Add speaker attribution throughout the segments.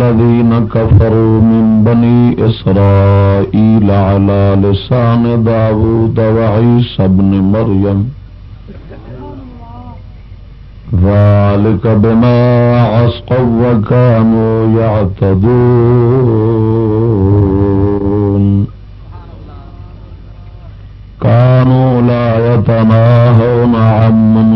Speaker 1: الذين كفروا من بني إسرائيل على لسان داود وعيسى بن مريم. ذلك بما عصقوا وكانوا يعتدون. كانوا لا يتناهون عن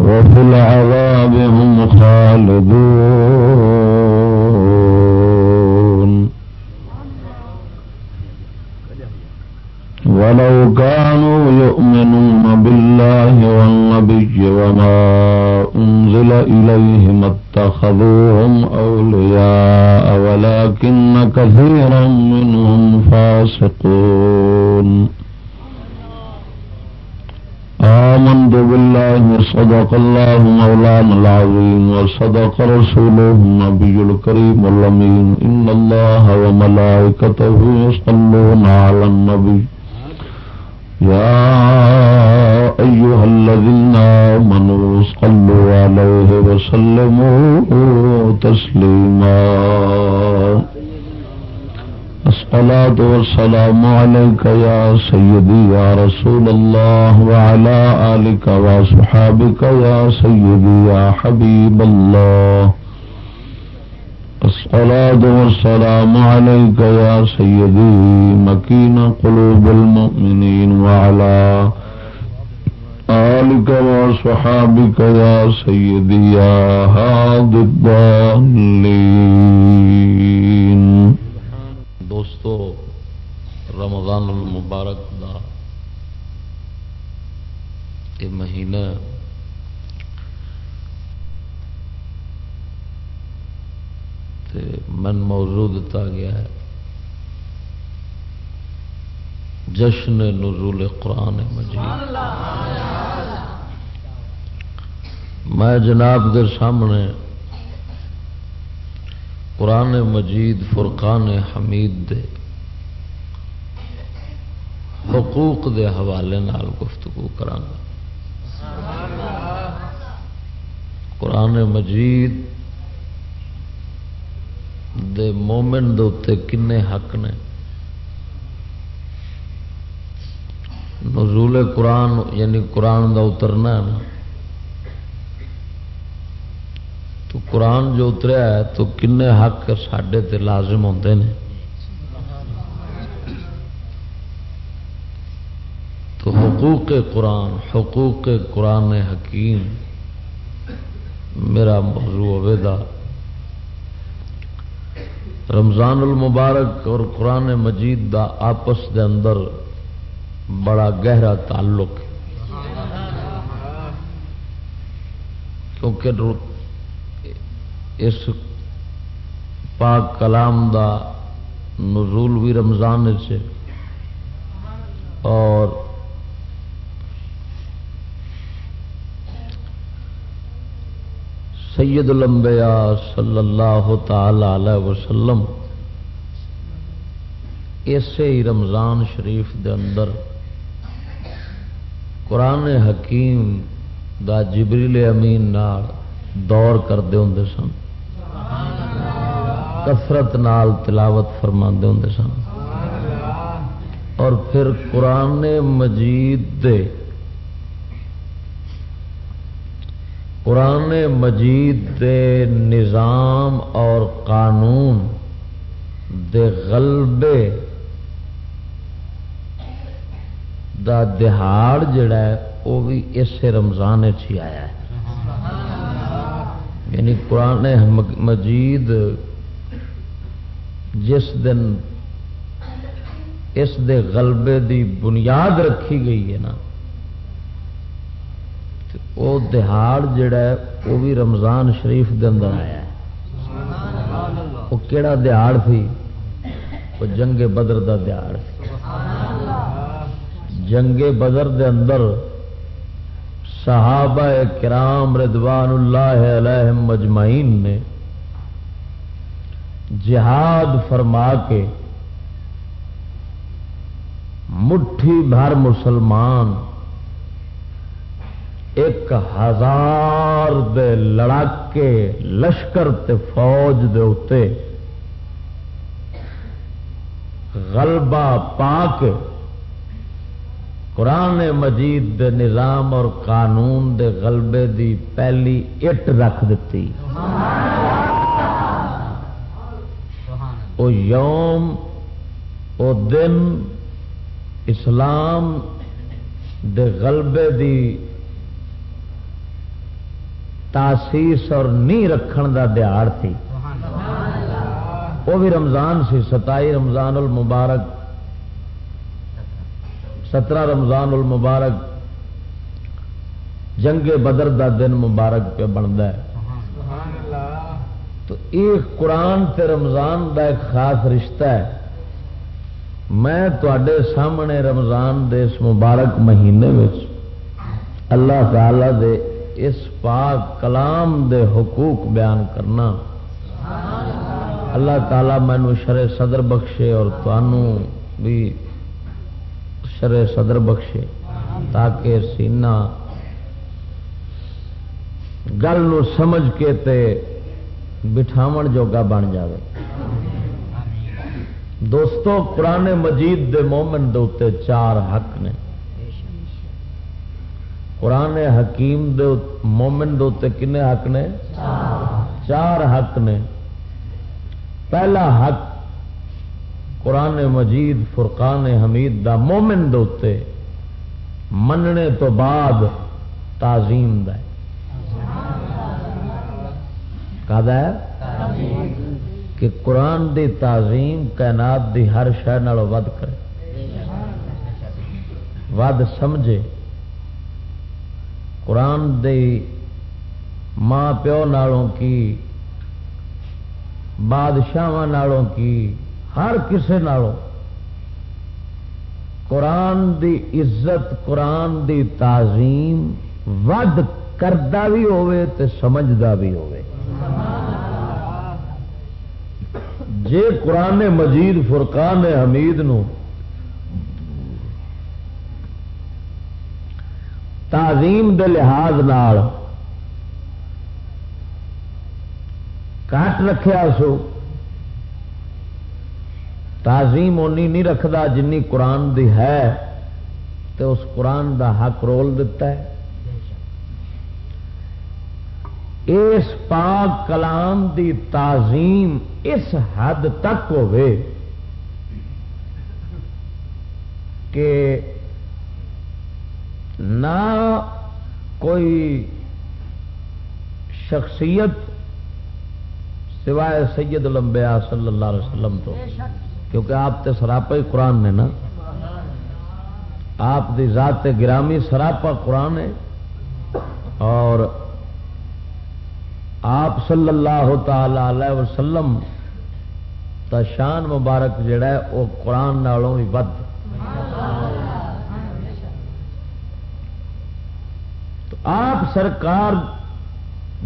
Speaker 1: وفي العذاب هم خالدون. ولو كانوا يؤمنون بالله والنبي وما أنزل إليهم اتخذوهم أولياء ولكن كثيرا منهم فاسقون. آمنت بالله صدق الله مولانا العظيم وصدق رسوله النبي الكريم اللمين إن الله وملائكته يصلون على النبي. يا أيها الذين آمنوا صلوا عليه وسلموا تسليما. الصلاة والسلام عليك يا سيدي يا رسول الله وعلى آلك وصحابك يا سيدي يا حبيب الله. الصلاة والسلام عليك يا سيدي مكين قلوب المؤمنين وعلى آلك وصحابك يا سيدي يا هاد الضالين.
Speaker 2: دوستو رمضان المبارک دا یہ مہینہ تے من موضوع دتا گیا ہے۔ جشن نزول قرآن مجید میں جناب در سامنے قرآن مجید، فرقان حمید دے حقوق دے حوالے نال گفتگو کرانگا۔ قرآن مجید دے مومن دے اتنے کنے حق نے؟ نزول قرآن یعنی قرآن دا اترنا ہے نا۔ تو قرآن جو اتریا ہے تو کنے حق سڈے تے لازم ہوتے ہیں تو حقوق قرآن حقوق قرآن حکیم میرا موضوع ہوے دا۔ رمضان المبارک اور قرآن مجید دا آپس دے اندر بڑا گہرا تعلق۔ کیونکہ اس پاک کلام دا نزول بھی رمضان سے۔ اور سید الانبیاء صلی اللہ تعالی علیہ وسلم اسی ہی رمضان شریف دے اندر قرآن حکیم دا جبریل امین نال دور کرتے ہوں سن۔ کثرت نال تلاوت فرما ہوں سن۔ اور پھر قرآن مجید دے۔ قرآن مجید دے نظام اور قانون دے غلبے دا دہاڑ جڑا ہے، وہ بھی اسے رمضان چی آیا ہے۔ یعنی قرآن مجید جس دن اس دے غلبے دی بنیاد رکھی گئی ہے نا وہ دہاڑ جڑا ہے وہ بھی رمضان شریف دے اندر آیا ہے۔ وہ کہڑا دہاڑ تھی؟ وہ جنگ بدر دا دہاڑ جنگ بدر دے اندر صحابہ کرام ردوان اللہ علیہ مجمعین نے جہاد فرما کے مٹھی بھر مسلمان ایک ہزار دے لڑاکے لشکر تے فوج دے اتے غلبہ پا کے قرآن مجید دے نظام اور قانون دے غلبے دی پہلی اٹ رکھ دیتی او یوم او دن اسلام دے غلبے دی تاسیس اور نی رکھن دا دیہڑ تھی۔ وہ بھی رمضان سی ستائی رمضان المبارک۔ سترہ رمضان المبارک، جنگ بدر دا دن مبارک پہ بنتا ہے۔ تو یہ قرآن تے رمضان دا ایک خاص رشتہ ہے۔ میں تے سامنے رمضان دے اس مبارک مہینے اللہ تعالی دے اس پاک کلام دے حقوق بیان کرنا۔ اللہ تعالی مینو شر صدر بخشے اور تنوع بھی شر صدر بخشے تاکہ سینا گل سمجھ کے تے بٹھاو جوگا بن جائے دوستو، قرآن مجید دے مومن دے چار حق نے۔ قرآن حکیم دے مومن دے کن حق نے؟ چار حق نے۔ پہلا حق قرآن مجید، فرقان حمید دا مومن دے مننے تو بعد تعظیم ہے۔ کہ قرآن دی تعظیم کائنات دی ہر شہر ود کرے۔ ود سمجھے۔ قرآن دی ماں پیو نالوں کی بادشاہ نالوں کی ہر کسے نالوں۔ قرآن دی عزت، قرآن دی تعظیم ود کردہ بھی ہوئے تے سمجھدا بھی ہوئے جے قرآن مجید، فرقان حمید نو تعظیم دے لحاظ نال کٹ رکھا سو تعظیم اونی نہیں رکھتا جنی قرآن دی ہے تو اس قرآن دا حق رول دیتا ہے۔ اس پاک کلام دی تعظیم اس حد تک کہ نہ کوئی شخصیت سوائے سید لمبیا صلی اللہ علیہ وسلم تو۔ کیونکہ آپ تے سراپا ہی قرآن نے نا۔ آپ دی ذات گرامی سراپا قرآن ہے۔ اور آپ صلی اللہ تعالی وسلم تا شان مبارک جڑا ہے، وہ قرآن نالوں بھی ود تو آپ سرکار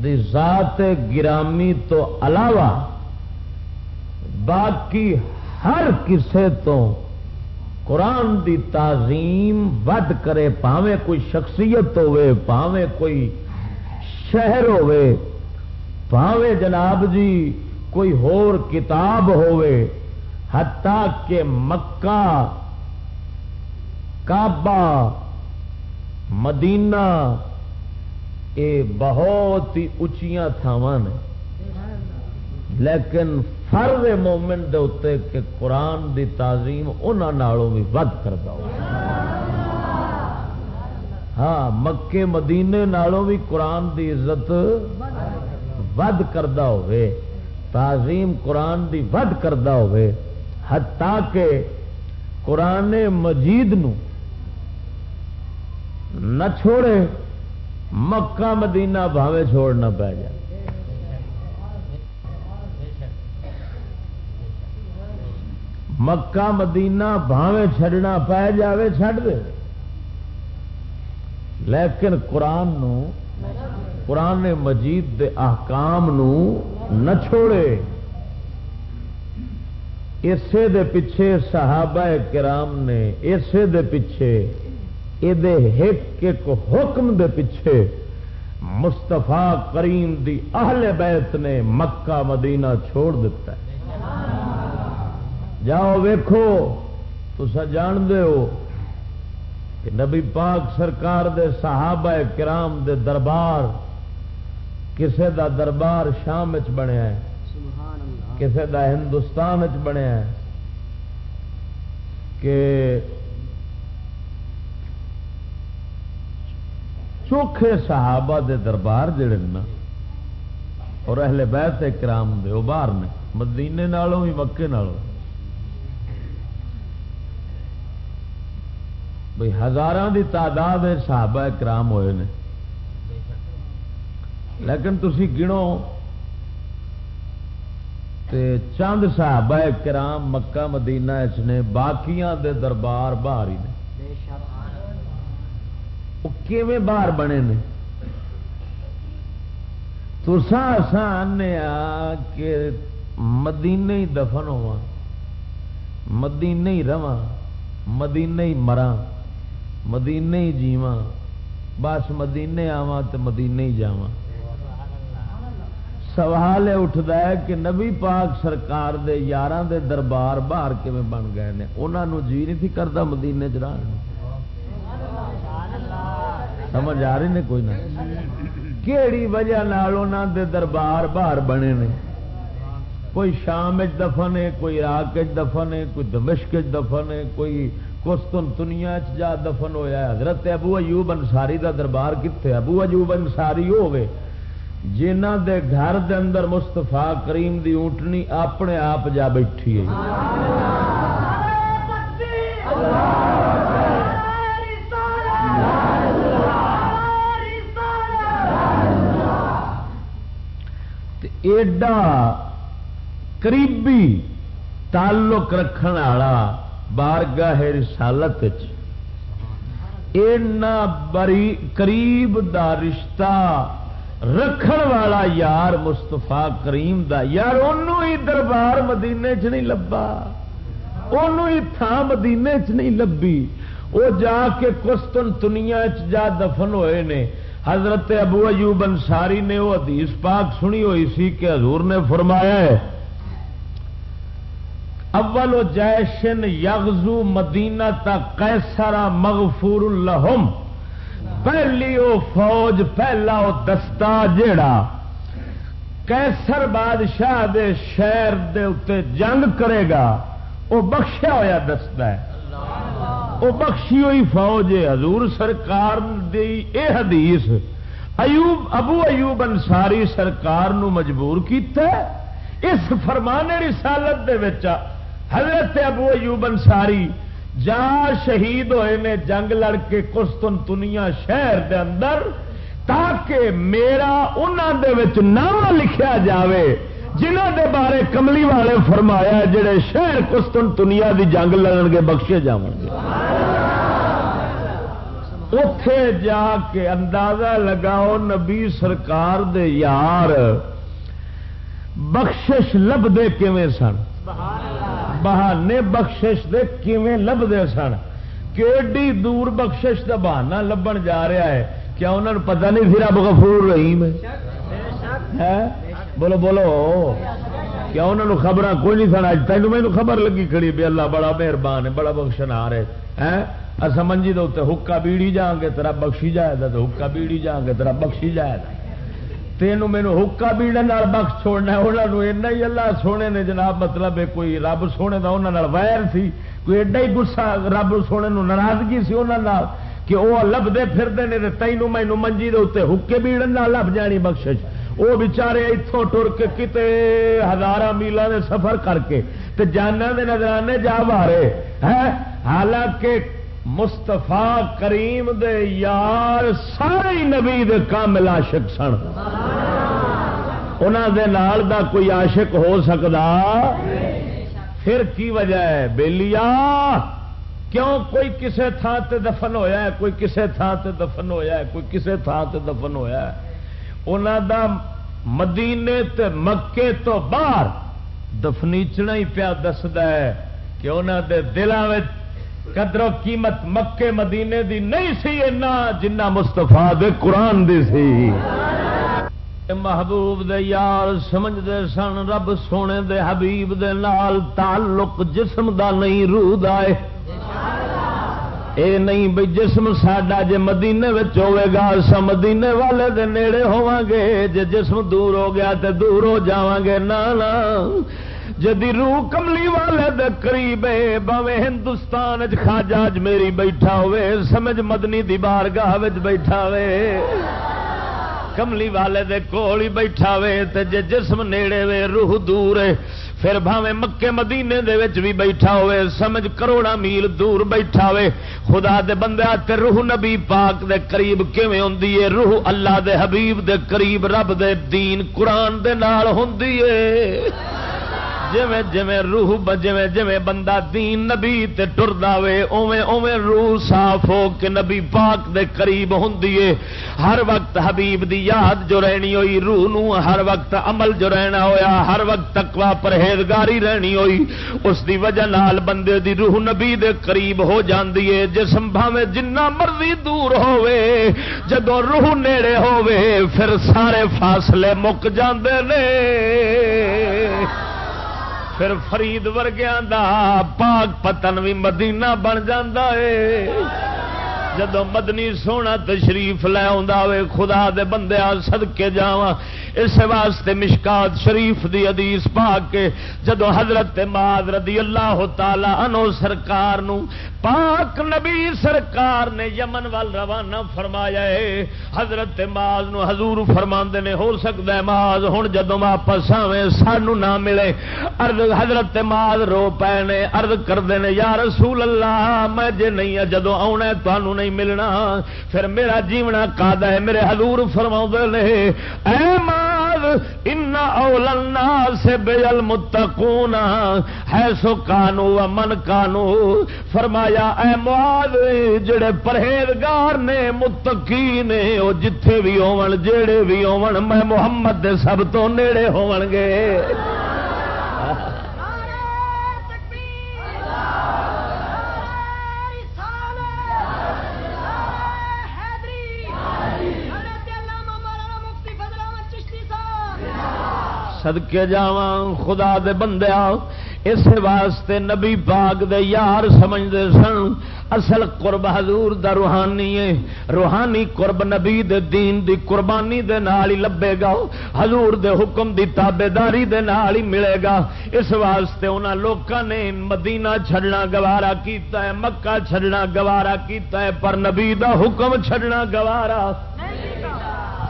Speaker 2: دی ذات گرامی تو علاوہ باقی ہر کسے تو قرآن دی تعظیم ود کرے پاوے کوئی شخصیت ہوے پاوے کوئی شہر ہوے پاوے جناب جی کوئی ہور کتاب ہوے حتیٰ کہ مکہ، کعبہ، مدینہ، اے بہت ہی اچیاں تھاواں نے۔ لیکن فرد مومنٹ دے اتنے کہ قرآن دی تعظیم انہوں بھی ود کرتا ہو۔ ہاں مکے مدینے نالوں بھی قرآن دی عزت ود کرتا ہوئے۔ تعظیم قرآن دی ود کرتا ہوئے۔ حتیٰ کہ قرآن مجید نو نہ چھوڑے، مکہ مدینہ بھاوے چھوڑنا پی جائے۔ مکہ مدینہ بھاوے چھڑنا پی جائے چھڑ دے۔ لیکن قرآن نو، قرآن مجید دے احکام نو نہ چھوڑے۔ اسے دے پیچھے صحابہ کرام نے، اسے دے پیچھے ایک حکم دے پیچھے مستفا کریم دی اہل بیت نے مکہ مدینہ چھوڑ دیتا ہے۔ جاؤ ویکھو تو جان دے ہو کہ نبی پاک سرکار دے صحابہ کرام دے دربار کسے دا دربار شام بنیا ہے کسے دا ہندوستان بنیا ہے کہ چوکھے صحابہ دے دربار جڑے نا اور اہل بیت کرام دے وہ باہر نے مدینے نالوں بھی مکے نالوں۔ بھائی ہزار دی تعداد صحابہ کرام ہوئے نے۔ لیکن تھی گنو تے چند صحابہ کرام مکہ مدینہ نے باقیاں دے دربار باہر ہی نے۔ وہ باہر بنے نے؟ تو آنے آ کہ مدینے ہی دفن ہوا مدینے ہی رواں، مدینے ہی مراں۔ مدینے ہی جیواں۔ بس مدینے آواں تو مدینے ہی جاواں۔ سوال یہ اٹھتا ہے کہ نبی پاک سرکار دے یار دے دربار باہر کیون بن گئے ہیں انہوں جی نہیں تھی کرتا مدینے چ سمجھ آ رہی نے کوئی نہ؟ کہڑی وجہ دے دربار باہر بنے نے؟ کوئی شام دفن ہے، کوئی عراق دفن ہے، کوئی دمشق دفن ہے، کوئی کستن دنیا جا دفن ہویا حضرت ابو ایوب انساری دا دربار کتنے ابو ایوب انساری ہوگی جنہ دے گھر دے اندر مستفا کریم دی اونٹنی اپنے آپ جا بیٹھی ہے۔ ایڈا قریبی تعلق رکھنے والا بارگاہ رسالت اینا بری قریب دا رشتہ رکھن والا یار مستفا کریم دا۔ یار انہوں ہی دربار مدینے چ نہیں لبا۔ انہوں ہی تھان مدینے چ نہیں لبی۔ وہ جا کے کستن دنیا جا دفن ہوئے نے۔ حضرت ابو ایوب انصاری نے وہ حدیث پاک سنی ہوئی سی کہ حضور نے فرمایا ہے اول و جیشن یغزو مدینہ تک کیسرا مغفور الحم پہلی وہ فوج، پہلا وہ دستا جیڑا کیسر بادشاہ دے شہر دے اتنے جنگ کرے گا، وہ بخشیا ہوا دستا ہے۔ وہ بخشی ہوئی فوج ہے۔ حضور سرکار دی اے حدیث، ایوب، ابو ایوب انساری سرکار نو مجبور کیتا ہے۔ اس فرمان رسالت دے وچا حضرت ابو ایوب انساری جا شہید ہوئے نے جنگ لڑ کے کستن دنیا شہر دے اندر، تاکہ میرا انہوں نام لکھیا جاوے جنہ دے بارے کملی والے فرمایا جڑے شہر کستن دنیا دی جنگ لڑن گے، بخشے جا گے۔ اتے جا کے اندازہ لگاؤ نبی سرکار دے یار، بخشش لبدے کیویں سن؟ بہانے بخشش دے کیویں لبدے سن کیڈی دور بخشش کا بہانا لبن جا رہا ہے، کیا انہوں نے پتہ نہیں پھر رب غفور رحیم ہے؟ بولو بولو۔ کیا انہوں نے خبر کوئی نہیں سنا تینوں مینو خبر لگی کھڑی بھی اللہ بڑا مہربان ہے، بڑا بخشن آ رہے ہیں اصا منجی دے حکا بیڑی جان گے تیرا بخشی جائے گا، تو حکا بیڑی جان گے تیرا بخشی جائے گا۔ تینوں مینو حکا بیڑے بخش چھوڑنا انہوں نے ہی اللہ سونے نے جناب مطلب ہے کوئی رب سونے کا انہوں ویر سی، کوئی ایڈا ہی گسا رب سونے ناراضگی سی انہوں کہ وہ لبتے پھرتے ہیں تینوں مینو منجی دے اتنے حکے بیڑن لب جانی بخش وہ بچارے اتوں ٹر کے کتے ہزار میلوں کے سفر کر کے جانا دے نظرانے جا بارے ہے ہاں؟ حالانکہ مستفا کریم دے یار سارے نبی دے کامل عاشق سن۔ انہوں دے نال دا کوئی عاشق ہو سکتا پھر کی وجہ ہے؟ بےلیا کیوں کوئی کسے تھان تے دفن ہویا ہے؟ کوئی کسے تھان تے دفن ہویا ہے؟ کوئی کسے تھان تے دفن ہویا ہے؟ انہوں دا مدینے تے مکے تو باہر دفنیچنا ہی پیا دسد ہے کہ انہوں دے دلوں قدر و قیمت مکے مدینے دی نہیں سی اینا جنہ مستفا دے قرآن دی سی۔ محبوب دے یار سمجھ دے سن، رب سونے دے حبیب دے نال تعلق جسم دا نہیں روح دا دائے اے نہیں بھائی جسم ساڈا جے مدینے ہوے گا سا مدینے والے دے نیڑے ہوا گے۔ جے جسم دور ہو گیا تے دور ہو جاواں گے نا نا جدی روح کملی والے دے قریب ہے باوے ہندوستان خاجاج میری بیٹھا ہوئے، سمجھ مدنی دی بارگاہ وچ بیٹھا ہوئے۔ کملی والے دے کول ہی بیٹھا وے تے جے جسم نیڑے وے، روح دور ہے۔ پھر بھاوے مکے مدینے دے وچ بھی بیٹھا ہوئے، سمجھ کروڑا میل دور بیٹھا ہوئے۔ خدا دے بندے تے روح نبی پاک دے قریب کیویں ہوندی ہے؟ روح اللہ دے حبیب دے قریب، رب دے دین قرآن دے نال ہوندی ہے۔ جویں جویں روح جویں جویں بندہ دین نبی تے ٹردا وے، اوویں اوویں روح صاف ہو کے نبی پاک دے قریب ہوندی ہے ہر وقت حبیب دی یاد جو رہنی ہوئی، روح نو ہر وقت عمل جو رہنا ہویا، ہر وقت تقوا پرہیزگاری رہنی ہوئی۔ اس دی وجہ نال بندے دی روح نبی دے قریب ہو جاندی ہے جسم بھاویں جنہ مرضی دور ہووے۔ جدوں روح نیڑے ہووے، پھر سارے فاصلے مک جاندے نے۔ پھر فرید ورگیاں دا پاک پتن بھی مدینہ بن جا جدو مدنی سونا تشریف لے آئے خدا دے بندے سدکے جا اس واسطے مشکات شریف دی حدیث پا کے جدو حضرت معاذ رضی اللہ تعالی عنہ سرکار نو پاک نبی سرکار نے یمن وال روانہ فرمایا ہے۔ حضرت ماز نو حضور فرما نے، ہو سکتا ہے ماز ہوں جدو واپس آوے سانو نہ ملے۔ ارد حضرت ماز رو پے نے ارد کرتے ہیں یا رسول اللہ، میں جے نہیں ہاں، جدو آنا تمہوں نہیں ملنا۔ پھر میرا جیونا کا ہے، میرے حضور فرما نے، اے ماز ان اولنا سے بے المتقون ہے سو کانو امن کانو فرمایا، اے معاذ، جڑے پرہیزگار نے، متقی نے وہ جتھے بھی ہون جڑے بھی ہون میں محمد دے سب تو نیڑے ہون گے۔ سدکے جا خدا دے بندے اس واسطے نبی پاک دے یار سمجھتے سن۔ اصل قرب حضور دا روحانی ہے۔ روحانی قرب نبی دے دین دی قربانی دے نال ہی لبے گا۔ حضور دے حکم دی تابے داری دے نال ہی ملے گا۔ اس واسطے انہاں لوکاں نے مدینہ چھڑنا گوارا کیتا ہے مکہ چھڑنا گوارا کیتا ہے پر نبی دا حکم چھڑنا گوارا۔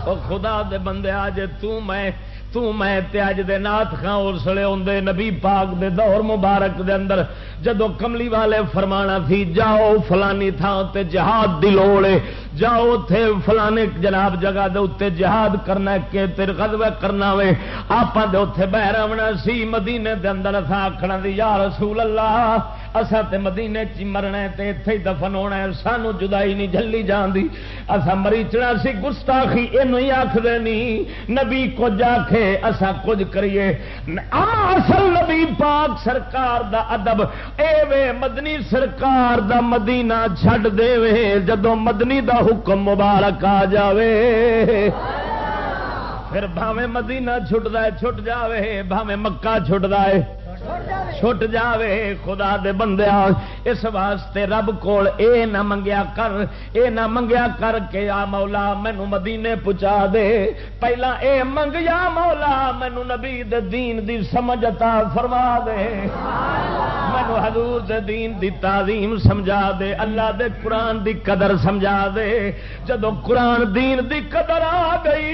Speaker 2: او خدا دے بندے آج تو میں تو میں تے اج دے نات خاں اسلے ہوندے نبی پاک دے دور مبارک دے اندر جدو کملی والے فرمانا تھی، جاؤ فلانی تھان تے جہاد دی لوڑ ہے جاؤ اتے فلانے جناب جگہ دے اتنے جہاد کرنا کہ تیر غزوہ کرنا وے۔ آپ دے اتے بہ رہنا سی، مدینے دے اندر اتنا آخنا دی یا رسول اللہ اسا تے مدینے چ مرنا تے اتے ہی دفن ہونا ہے، سانو جدائی نہیں جلی جان دی اسا مریچنا سی، گستاخی یہ آخر نہیں نبی کچھ آخے اسا کچھ کریے۔ اصل نبی پاک سرکار دا ادب اے وے مدنی سرکار دا مدینہ چھڈ دے وے جدو مدنی دا حکم مبارک آ جاوے۔ پھر بھاوے مدینہ چھٹ دے چھٹ جاوے بھاوے مکہ چھٹ دے چھٹ جاوے خدا دے بندے اس واسطے رب کول اے نہ منگیا کر، اے نہ منگیا کر کے آ مولا مینو مدینے پہنچا دے۔ پہلا اے منگیا مولا مینو نبی دے دین دی سمجھتا فرما دے۔ مینو حضور دے دین دی تعظیم سمجھا دے۔ اللہ دے قرآن دی قدر سمجھا دے۔ جدو قرآن دین دی قدر آ گئی،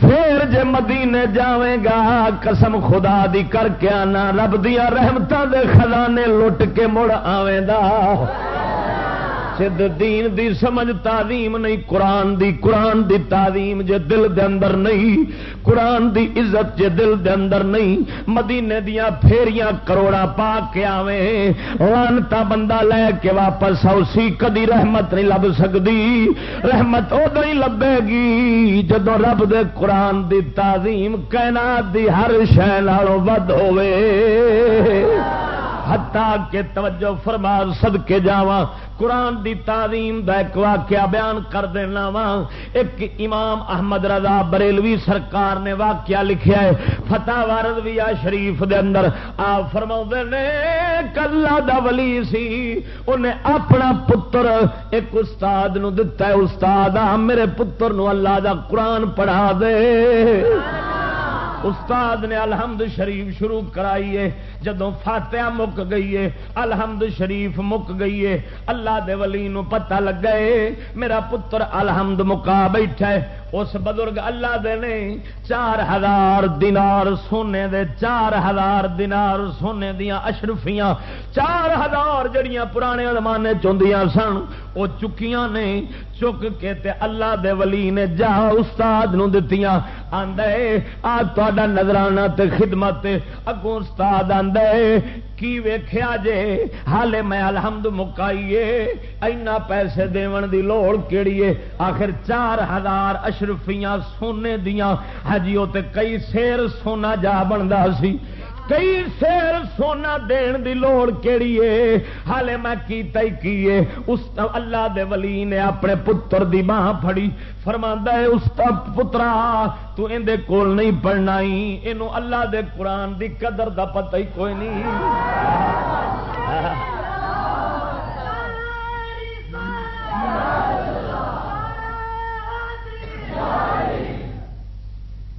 Speaker 2: پھر جے مدینے جاویں گا، قسم خدا دی کر کے آنا رب دیا رحمتہ دے خزانے لٹ کے مڑ آویں دا سدھ دین دی سمجھ تعظیم نہیں، قرآن دی قرآن دی تعظیم جے دل دے اندر نہیں، قرآن دی عزت جے دل دے اندر نہیں۔ مدینے دیا پھیریاں کروڑا پا کے آویں لانتا بندہ لے کے واپس آؤسی کدی رحمت نہیں لب سکتی رحمت ادو ہی لبے گی۔ جدو رب دے قرآن دی تعظیم کہنا دی ہر شہ ود ہوئے ہتا کے توجہ فرما سد کے جاوا قرآن دی تعلیم دا ایک واقعہ بیان کر دینا وا ایک امام احمد رضا بریلوی سرکار نے واقعہ لکھیا ہے فتح وردویا شریف دے اندر۔ آپ فرما نے، کلا دا ولی سی، انہیں اپنا پتر ایک استاد نو دتا ہے، استاد آ، میرے پتر نو اللہ دا قرآن پڑھا دے۔ استاد نے الحمد شریف شروع کرائیے جدو فاتحہ مک گئی ہے، الحمد شریف مک گئی ہے۔ اللہ دے ولی نو پتہ لگ گئے میرا پتر الحمد مکا بیٹھا ہے۔ اس بزرگ اللہ دے نے چار ہزار دینار سونے دے، چار ہزار دینار سونے دیا اشرفیاں۔ چار ہزار جڑیاں پرانے زمانے چوندیاں سن وہ چکیاں نے چک کے تے اللہ دے ولی نے جا استاد نو دتیاں۔ آندے آ تہاڈا نظرانہ تے خدمت اگوں استاد آندے۔ کی ویخیا جے؟ حالے میں الحمد مکائیے، اینا پیسے دیون دی لوڑ کیڑی ہے؟ آخر چار ہزار اشرفیاں سونے دیاں۔ ہاں ہجیوں تے کئی سیر سونا جا بنتا سی۔ کئی سیر سونا دین دی لوڑ کیڑی ہے حالے میں کیتا ہی کیے اس اللہ دے ولی نے اپنے پتر دی ماں پھڑی فرماندا ہے اس تا پترا تو ان دے کول نہیں پڑھنا ہی اینو اللہ دے قرآن دی قدر دا پتہ ہی کوئی نہیں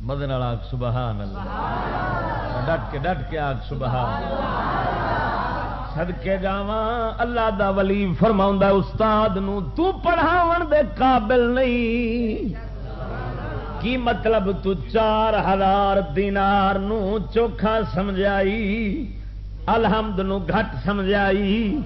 Speaker 2: مدن سبحان اللہ ڈٹ کے ڈٹ کے آگ سبحان سدکے جا اللہ دا ولی فرما استاد نو تو پڑھاو دے قابل نہیں۔ کی مطلب تو چار ہزار دینار نو چوکھا سمجھائی، الحمد نو گھٹ سمجھائی۔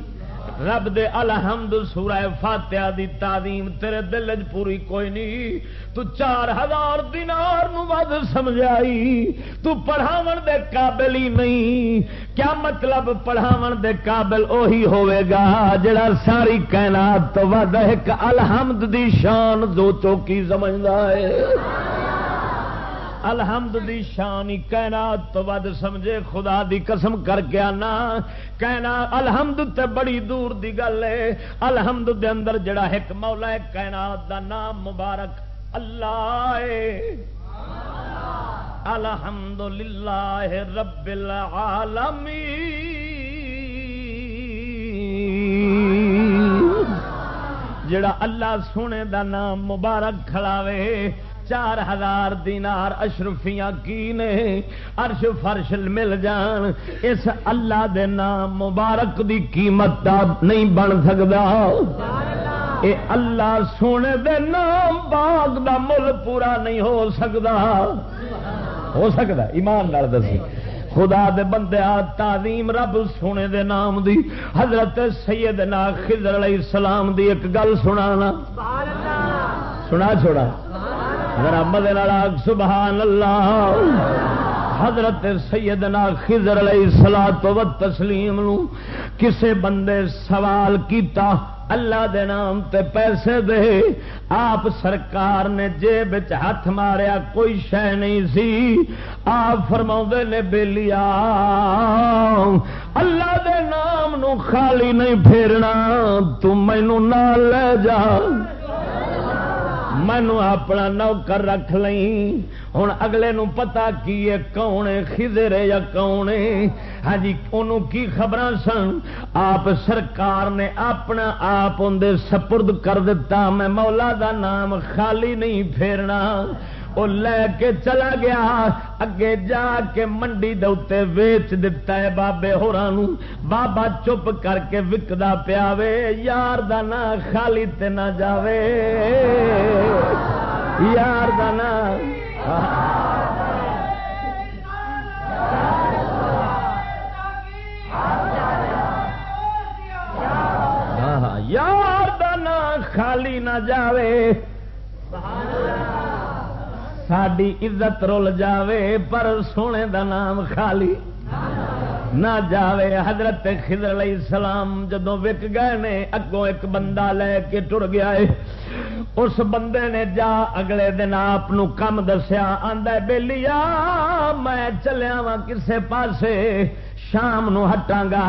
Speaker 2: رب دے الحمد سورہ فاتحہ دی تعظیم تیرے دل چ پوری کوئی نہیں۔ تو چار ہزار دینار نو ود سمجھائی۔ تو پڑھاون دے قابل ہی نہیں۔ کیا مطلب پڑھاون دے قابل اوہی ہوئے گا جڑا ساری کائنات تو ود ایک الحمد دی شان دو چوکی سمجھدا ہے۔ الحمد دی شان کائنات تو ود سمجھے خدا دی قسم کر کے آنا۔ کہنا الحمد تے بڑی دور دی گل ہے۔ الحمد دے اندر جڑا ایک مولا ہے، کائنات دا نام مبارک اللہ الحمد للہ رب العالمین۔ جڑا اللہ سونے دا نام مبارک کھڑاوے چار ہزار دینار اشرفیاں کی نے؟ عرش فرش مل جان اس اللہ دے نام مبارک دی قیمت دا نہیں بن سکتا اے اللہ سونے دے نام باغ دا مل پورا نہیں ہو سکتا ہو سکتا ایمان نال دسی۔ خدا دے بندے تعظیم رب سونے دے نام دی۔ حضرت سیدنا خضر علیہ السلام دی ایک گل سنانا۔ سنا چھوڑا۔ ذرا مدے سبحان اللہ۔ حضرت سیدنا خضر علیہ السلام و تسلیم نو کسے بندے سوال کیتا، اللہ دے نام تے پیسے دے۔ آپ سرکار نے جیب ہاتھ ماریا، کوئی شہ نہیں سی۔ آپ فرما نے بےلیا اللہ دے نام نو خالی نہیں پھیرنا تم مینو نال لے جا۔ مینو اپنا نوکر رکھ لئی۔ ہوں اگلے نو پتا کی ہے کون خزرے یا کون ہاں جی انہوں کی خبر سن؟ آپ سرکار نے اپنا آپ اندر سپرد کر دیتا میں مولا دا نام خالی نہیں پھیرنا۔ وہ لے کے چلا گیا۔ اگے جا کے منڈی دے ویچ دتا ہے بابے ہوران بابا چپ کر کے وکدا پیا وے۔ یار دا نا خالی تے نہ جاوے۔ یار دا نا یار دا نا خالی نہ جاوے۔ سبحان اللہ ساری عزت رول جاوے، پر سونے دا نام خالی نہ جاوے۔ حضرت خضر علیہ السلام جدو وک گئے نے، اگوں ایک بندہ لے کے ٹر گیا ہے۔ اس بندے نے جا اگلے دن آپ کم دسیا آدھا بےلیا میں چلیا وا کسے پاسے، شام نو ہٹاں گا،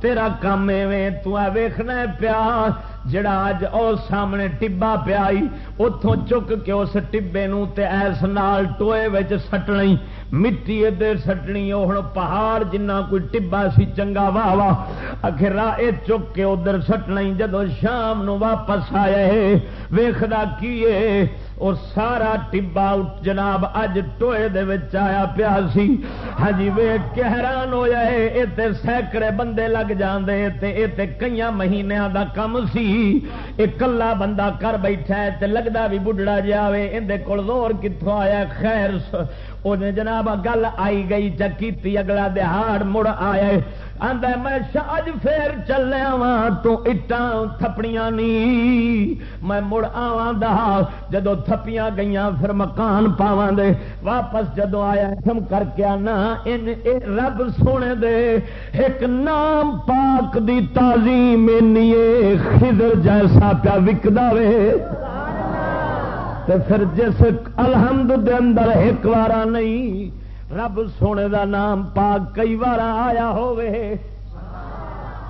Speaker 2: تیرا کام ایویں تو تیکھنا پیا۔ جڑا اج او سامنے ٹبا پیا اتوں چک کے اس ٹبے نو تے ایس نال ٹوئے وچ سٹنی، مٹی ادھر سٹنی ہوں پہاڑ جنہ کوئی ٹبا سی چنگا واہ واہ۔ اخرا اے چک کے ادھر سٹنا جدو شام نو واپس آیا ہے ویخدا کی اور سارا ٹبا جناب، اج ٹوئے دے وچ آیا پیا سی۔ ہاں جی ویخ کے حیران ہویا ہے، اے تے سینکڑے بندے لگ جاندے تے اے تے کئی مہینیاں دا کم سی۔ اے کلا بندہ کر بیٹھا ہے، تے لگدا بھی بڈڑا جاوے اندے کول زور کتھوں آیا؟ خیر انہیں جناب، گل آئی گئی چکی اگلا دہاڑ مڑ آیا آدھا میں اج پھر چلیا وا تو اٹان تھپڑیاں نی۔ میں مڑ آواں دا جدو تھپیاں گئیاں پھر مکان پاواں دے۔ واپس جدو آیا ہم کر کے آنا، ان اے رب سونے دے۔ ایک نام پاک دی تعظیم اینی خضر جیسا پیا وکدا وے۔ تے پھر جس الحمد دے اندر ایک وارا نہیں رب سونے دا نام پاک کئی بار آیا ہوئے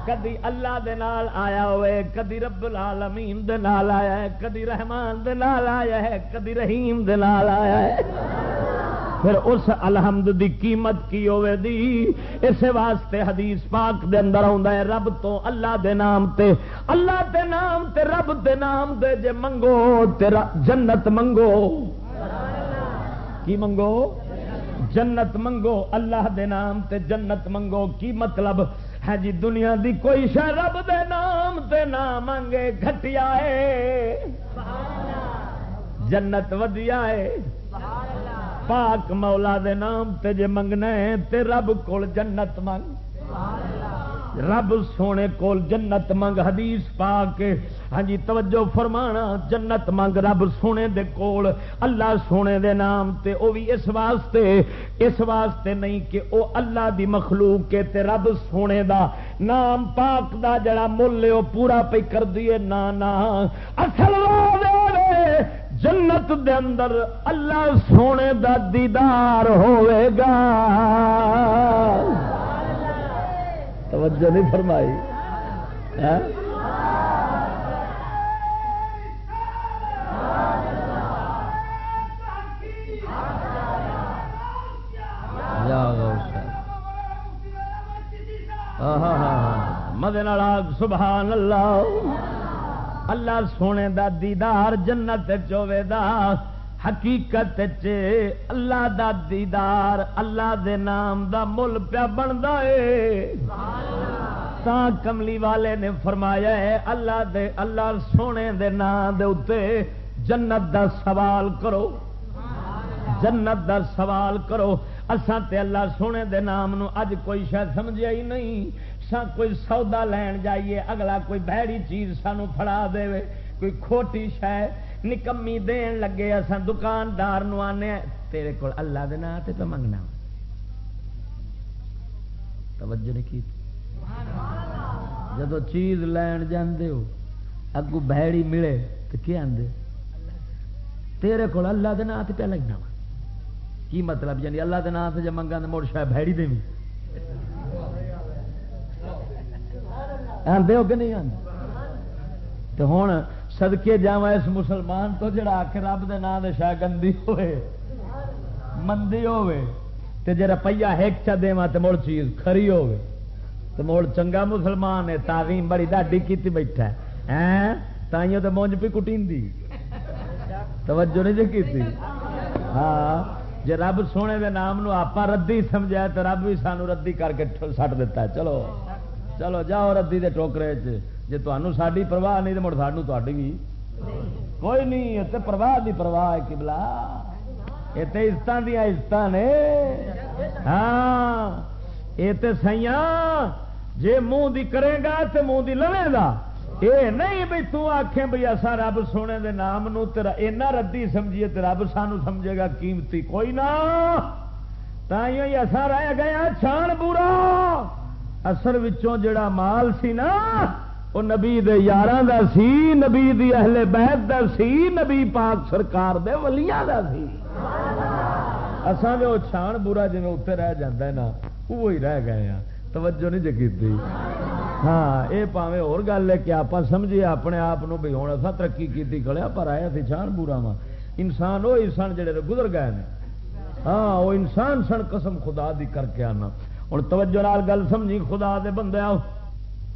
Speaker 2: کدی اللہ دے نال آیا ہوئے کدی رب العالمین دے نال آیا ہے، کدی رحمان دے نال آیا ہے، کدی رحیم دے نال آیا ہے۔ پھر اس الحمد دی قیمت کی ہوے دی؟ اس واسطے حدیث پاک دے اندر آندا ہے، رب تو اللہ دے نام تے، اللہ دے نام تے، رب دے نام دے جے منگو، تیرا جنت منگو۔ کی منگو؟ جنت منگو، اللہ دے نام تے جنت منگو، کی مطلب؟ ہے جی دنیا دی کوئی شہ رب دے نام تے نہ منگے گھٹیا ہے۔ جنت ودیا ہے۔ پاک مولا دے نام تے جے منگنا ہے، تے رب کول جنت منگ۔ رب سونے کول جنت منگ حدیث پا کے ہاں جی توجہ فرمانا، جنت منگ رب سونے دے کول، اللہ سونے دے نام تے، او بھی اس واسطے اس واسطے نہیں کہ او اللہ دی مخلوق کے تے رب سونے دا نام پاک دا جڑا مل او پورا پہ کر دیے نا نا، اصل جنت دے اندر اللہ سونے دا دیدار ہوئے گا۔ توجہ نہیں فرمائی۔ ہاں؟ ہاں, ہاں،, ہاں،, ہاں۔ مدے سبحان اللہ اللہ سونے دا دیدار جنت چوے دا۔ حقیقت اللہ دا دیدار، اللہ دے نام دا مل پیا بنتا ہے تا کملی والے نے فرمایا ہے اللہ دے، اللہ سونے دے نام دے اتے جنت دا سوال کرو۔ جنت دا سوال کرو۔ اساں تے اللہ سونے دے نام نو اج کوئی شاید سمجھیا ہی نہیں۔ سا کوئی سودا لین جائیے، اگلا کوئی بہڑی چیز سانو پھڑا دے کوئی کھوٹی شہ نکمی دین لگے اساں دکاندار نو آنے تیرے کول اللہ دے نام تے پہ منگنا توجہ نہیں کی جدو چیز لین جاندے ہو اگو بہڑی ملے تو کیا آدھے تیرے کو اللہ دے نام پہ لگنا وا کی مطلب یعنی اللہ دے نام سے جب منگا تو مڑ شاید بہڑی دے بھی ہو کہ نہیں آدھے تو ہوں سدکے جا اس مسلمان تو جڑا آ کے رب دے نام دے شاید گندی ہوئے، مندی ہوئے، تے جے روپیہ ایک چا دے تے مڑ چیز کھری ہوئے۔ تو مڑ چنگا مسلمان ہے، تعظیم بڑی ڈاڈی کیتی بیٹھا ہے۔ تائیوں تو مونج پی کٹی توجہ نہیں جی کیتی؟ ہاں جے رب سونے دے نام نو آپ ردی سمجھا تو رب بھی سانو ردی کر کے سٹ دیتا ہے۔ چلو چلو جاؤ ردی دے ٹوکرے چ جی تمہوں ساری پرواہ نہیں تو مڑ سانو تھی بھی کوئی نہیں اتنے پرواہ دی پرواہ ہے کبلا یہ تو عزت دیا عزت نے۔ ہاں یہ تو سائیاں جی منہ دی کرے گا تو منہ دی لوے گا۔ یہ نہیں بھائی تکھے بھائی اصا رب سونے دے نام نو تیرا اینا ردی سمجھیے تو رب سانو سمجھے گا قیمتی۔ کوئی نہ۔ تھی اصا رہ گیا ہاں، چھان برا اثر وچوں جڑا مال سی نا وہ نبی دے یاراں دا سی، نبی دی اہل بیت دا سی، نبی پاک سرکار دے ولیاں دا سی۔ اسان جو چھان برا جی اتنے رہ جاتا ہے نا رہ گئے ہیں توجہ نہیں جی کی ہاں یہ پاوے اور گل ہے کہ آپ سمجھیے اپنے آپ بھی ہوں اصا ترقی کی کھڑیا ہاں، پر آیا سی چھان برا وا انسان وہ انسان جڑے گزر گئے ہیں ہاں وہ انسان سن قسم خدا دی کر کے آنا۔ ہوں توجہ نال گل سمجھی، خدا دے بندے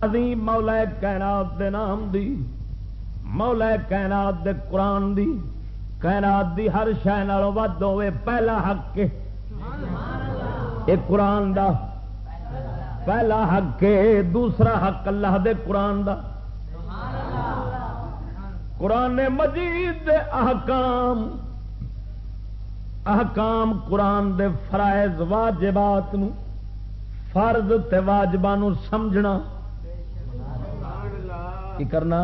Speaker 2: عظیم مولا کائنات دے نام دی، مولا کائنات دے قرآن دی، کائنات دی ہر شہ نالوں ود ہوے پہلا حق کے۔ قرآن دا۔ پہلا حق کے، دوسرا حق اللہ دے قرآن دا۔ قرآن مجید دے احکام۔ احکام قرآن دے فرائض واجبات نو، فرض تے واجبان سمجھنا۔ کی کرنا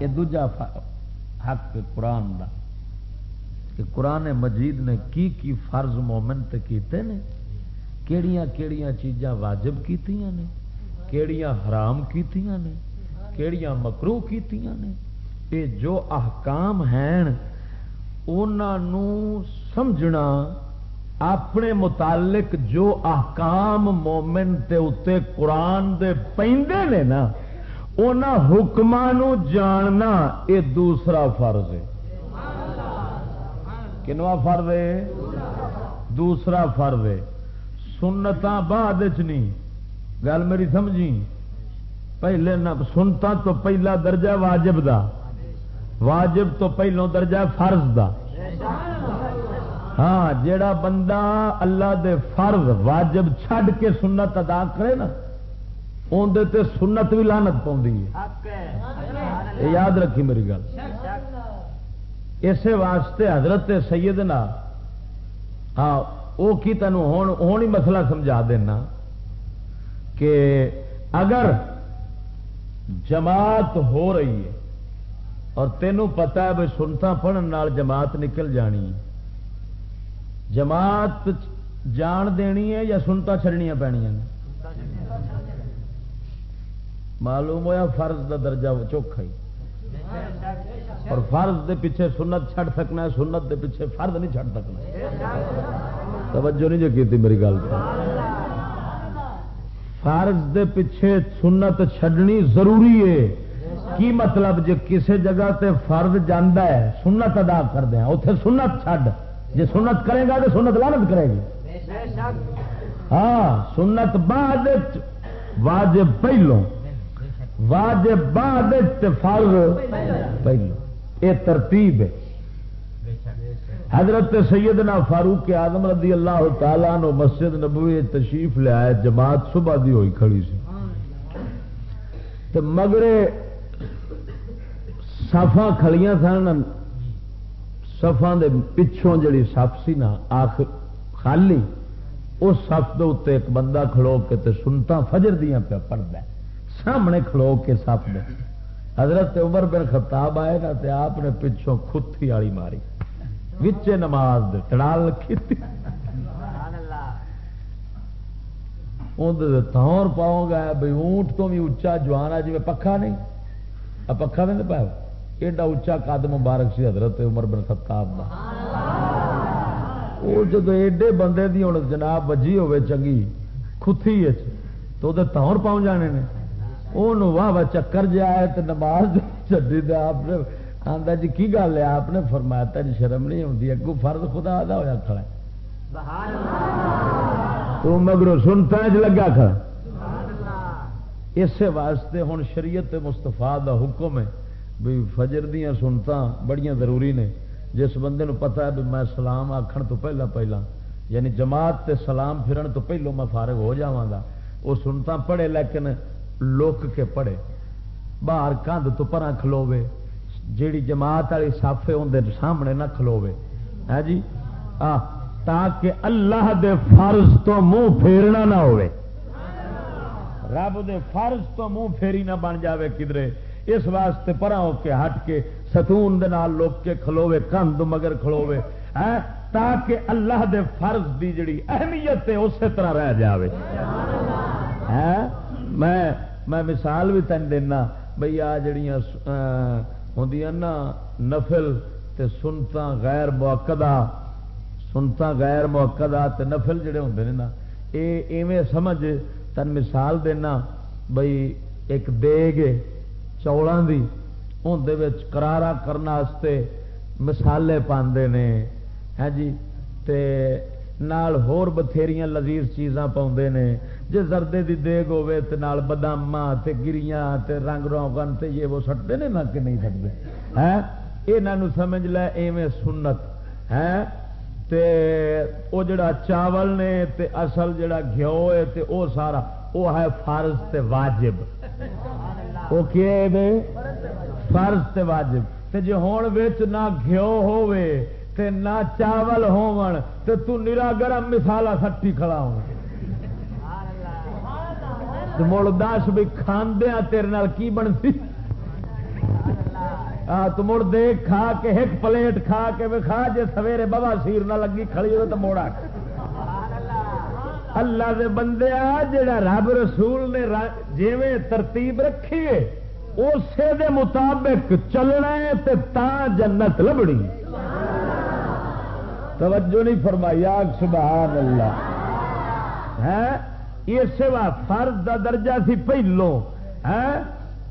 Speaker 2: یہ دوجا حق قرآن دا، کہ قرآن مجید نے کی کی فرض مومن تے کیتے نے؟ کیڑیاں کیڑیاں چیزاں واجب کیتیاں نے؟ کیڑیاں حرام کیتیاں نے؟ کیڑیاں مکرو کیتیاں نے؟ اے جو احکام ہیں انہوں سمجھنا اپنے متعلق جو احکام مومن تے اتے قرآن دے پیندے نے نا ان حکموں جاننا یہ دوسرا فرض ہے۔ کنواں فرض ہے؟ دوسرا فرض ہے۔ سنتا بعد نہیں گل میری سمجھی؟ پہلے نہ سنتا تو پہلا درجہ واجب دا۔ واجب تو پہلو درجہ فرض دا۔ ہاں جیڑا بندہ اللہ دے فرض واجب چھڈ کے سنت ادا کرے نا اندر سنت بھی لانت پاؤں یاد رکھی میری گل۔ اسی واسطے حضرت سیدنا ہاں وہ کی تینوں ہوں ہی مسئلہ سمجھا دینا کہ اگر جماعت ہو رہی ہے اور تینوں پتا ہے بھائی سنتا پڑھن جماعت نکل جانی جماعت جان دینی ہے یا سنتا چڑنیا پیا معلوم ہوا فرض دا درجہ چوکھا ہی۔ اور فرض دے پیچھے سنت چھڑ سکنا ہے، سنت دے پیچھے فرض نہیں چھڑ سکنا۔ توجہ نہیں جی جو کی میری گل۔ فرض دے پیچھے سنت چھڈنی ضروری ہے۔ کی مطلب جی کسی جگہ تے فرض جانا ہے، سنت ادا کر دیا اتنے سنت چھڈ۔ جی سنت کرے گا تو سنت لانت کرے گی۔ ہاں سنت بعد واجب پہلو واجب بعد فرض پہلو۔ یہ ترتیب ہے۔ حضرت سیدنا فاروق آدم رضی اللہ تعالیٰ نو مسجد نبوی تشریف لیا جماعت صبح دی ہوئی کھڑی سی۔ تو مگرے سفا کھڑیاں سن سفا دے پچھوں جڑی سف سی نا آخ خالی، اس سف کے اتنے ایک بندہ کھلو کے تے سنتا فجر دیا پیا پڑھتا سامنے کھلو کے سف دے۔ حضرت عمر بن خطاب آئے نا تے آپ نے پچھوں کھتی والی ماری۔ وچے نماز دے ٹڑال کھیتی اندر تور پاؤ گا بھائی اونٹ تو بھی اچا جوان ہے جی پکھا نہیں۔ آ پکھا نہیں پایا ایڈا اچا قد مبارک سی حضرت عمر بن خطاب دا۔ وہ جب ایڈے بندے دی ہوں جناب بجی ہوے چنگی، کھتی تو وہ تور پاؤں جانے نے۔ واہ واہ چکر جائے تو نماز چڈی دے آپ نے آتا جی کی گل ہے؟ آپ نے فرمایا تین شرم نہیں آتی اگو فرد خدا دا ہوا کھڑا تو مگرو سنتا چ لگا کھڑا۔ اسی واسطے ہوں شریعت مستفا دا حکم ہے بھی فجر دیا سنتا بڑی ضروری نے۔ جس بندے نو پتا ہے بھی میں سلام آخر تو پہلا پہلا یعنی جماعت تے سلام پھرن تو پہلو میں فارغ ہو جا وہ سنتا پڑھے لیکن لوک کے پڑھے۔ باہر کندھ تو پرا کھلوے جیڑی جماعت والی سافے اندر سامنے نہ کھلوے ہے ہاں جی؟ آ، تاکہ اللہ دے فرض تو منہ پھیرنا نہ ہوئے رب دے فرض تو منہ پھیری نہ بن جاوے کدرے۔ اس واسطے پرا ہو کے ہٹ کے ستون دے نال لوک کے کھلوے کندھ مگر کھلوے ہے ہاں، تاکہ اللہ دے فرض دی جڑی اہمیت ہے، اسی طرح رہ جاوے۔ ہے میں میں مثال بھی تین دینا، بھئی آ جڑیاں ہوں نا نفل تے سنتا غیر موقع سنتا غیر موقع تے نفل جڑے ہوں نے نا، اے ایویں سمجھ تن مثال دینا، بھئی ایک دیگ چوڑوں دی اندر کرارا کرنے مسالے پاندے نے ہے جی؟ تے نال ہور بتھیریاں لذیذ چیزاں پاؤندے نے۔ جے زردے دی دیگ ہوے تے نال باداماں تے گریاں تے رنگ روغن تے یہ وہ سٹتے نے نہ کہ نہیں سٹتے۔ ہیں انہاں نو سمجھ لے ایویں سنت۔ ہے تے او جڑا چاول نے تے اصل جڑا گھیو ہے تے او سارا او ہے فرض تے واجب۔ وہ کیے فرض تے واجب۔ تے جے ہون وچ نہ گھیو ہوے تے نہ چاول ہون تے تو نرا گرم مثالا سٹی کھڑا ہو۔ مڑ دس بھی کھاندیا تیرے نال کی بنتی؟ تو مڑ دیکھ، کھا کے ایک پلیٹ کھا کے کھا، جے سویرے بابا سیر نہ لگی کھڑی ہو تو موڑا اللہ دے بندے آ جڑا رب رسول نے جیویں ترتیب رکھی ہے اسی دے مطابق چلنا ہے تے تا جنت لبڑی۔ توجہ نہیں فرمائی آگ سبحان اللہ۔ ہے یہ سوا فرد دا درجہ سی پہلو۔ ہے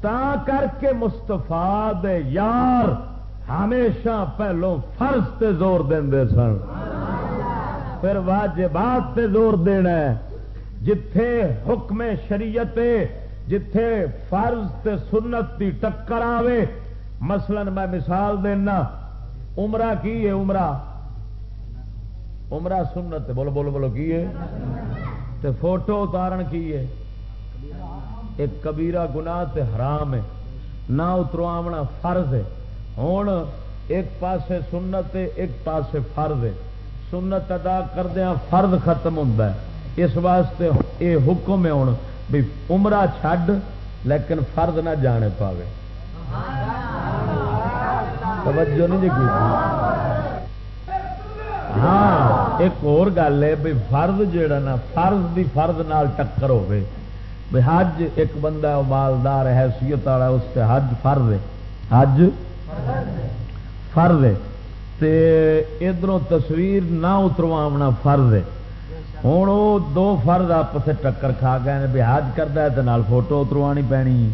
Speaker 2: تا کر کے مستفا دے یار ہمیشہ پہلو فرض تے زور دے سن۔ پھر واجبات تے زور دینا ہے۔ جتھے حکم شریعت جتھے فرض تے سنت دی ٹکر آوے۔ مثلا میں مثال دینا، عمرہ کی ہے عمرہ؟ عمرہ سنت بولو بولو بولو، کی ہے؟ تے فوٹو اتارن کی ہے؟ ایک کبیرہ گناہ تے حرام ہے، نہ اترو آمنا فرض ہے۔ ہوں ایک پاسے سنت ہے ایک پاسے فرض ہے۔ سنت ادا کردیا فرد ختم ہوتا ہے۔ اس واسطے یہ حکم ہے ہوں بھی عمرہ چھڈ، لیکن فرد نہ جانے پاوے۔ توجہ نہیں جی ہاں ایک اور گل ہے بھی فرد جہا نا فرد دی فرد نال ٹکر ہوے بھی حج ایک بندہ مالدار، حیثیت والا، اس سے حج فرد ہے۔ حج فرد ہے۔ ادھر تصویر نہ اتروا فرض ہے۔ ہوں وہ دو فرد آپس ٹکر کھا گئے بھی حج کرتا ہے تو فوٹو اتروانی پینی۔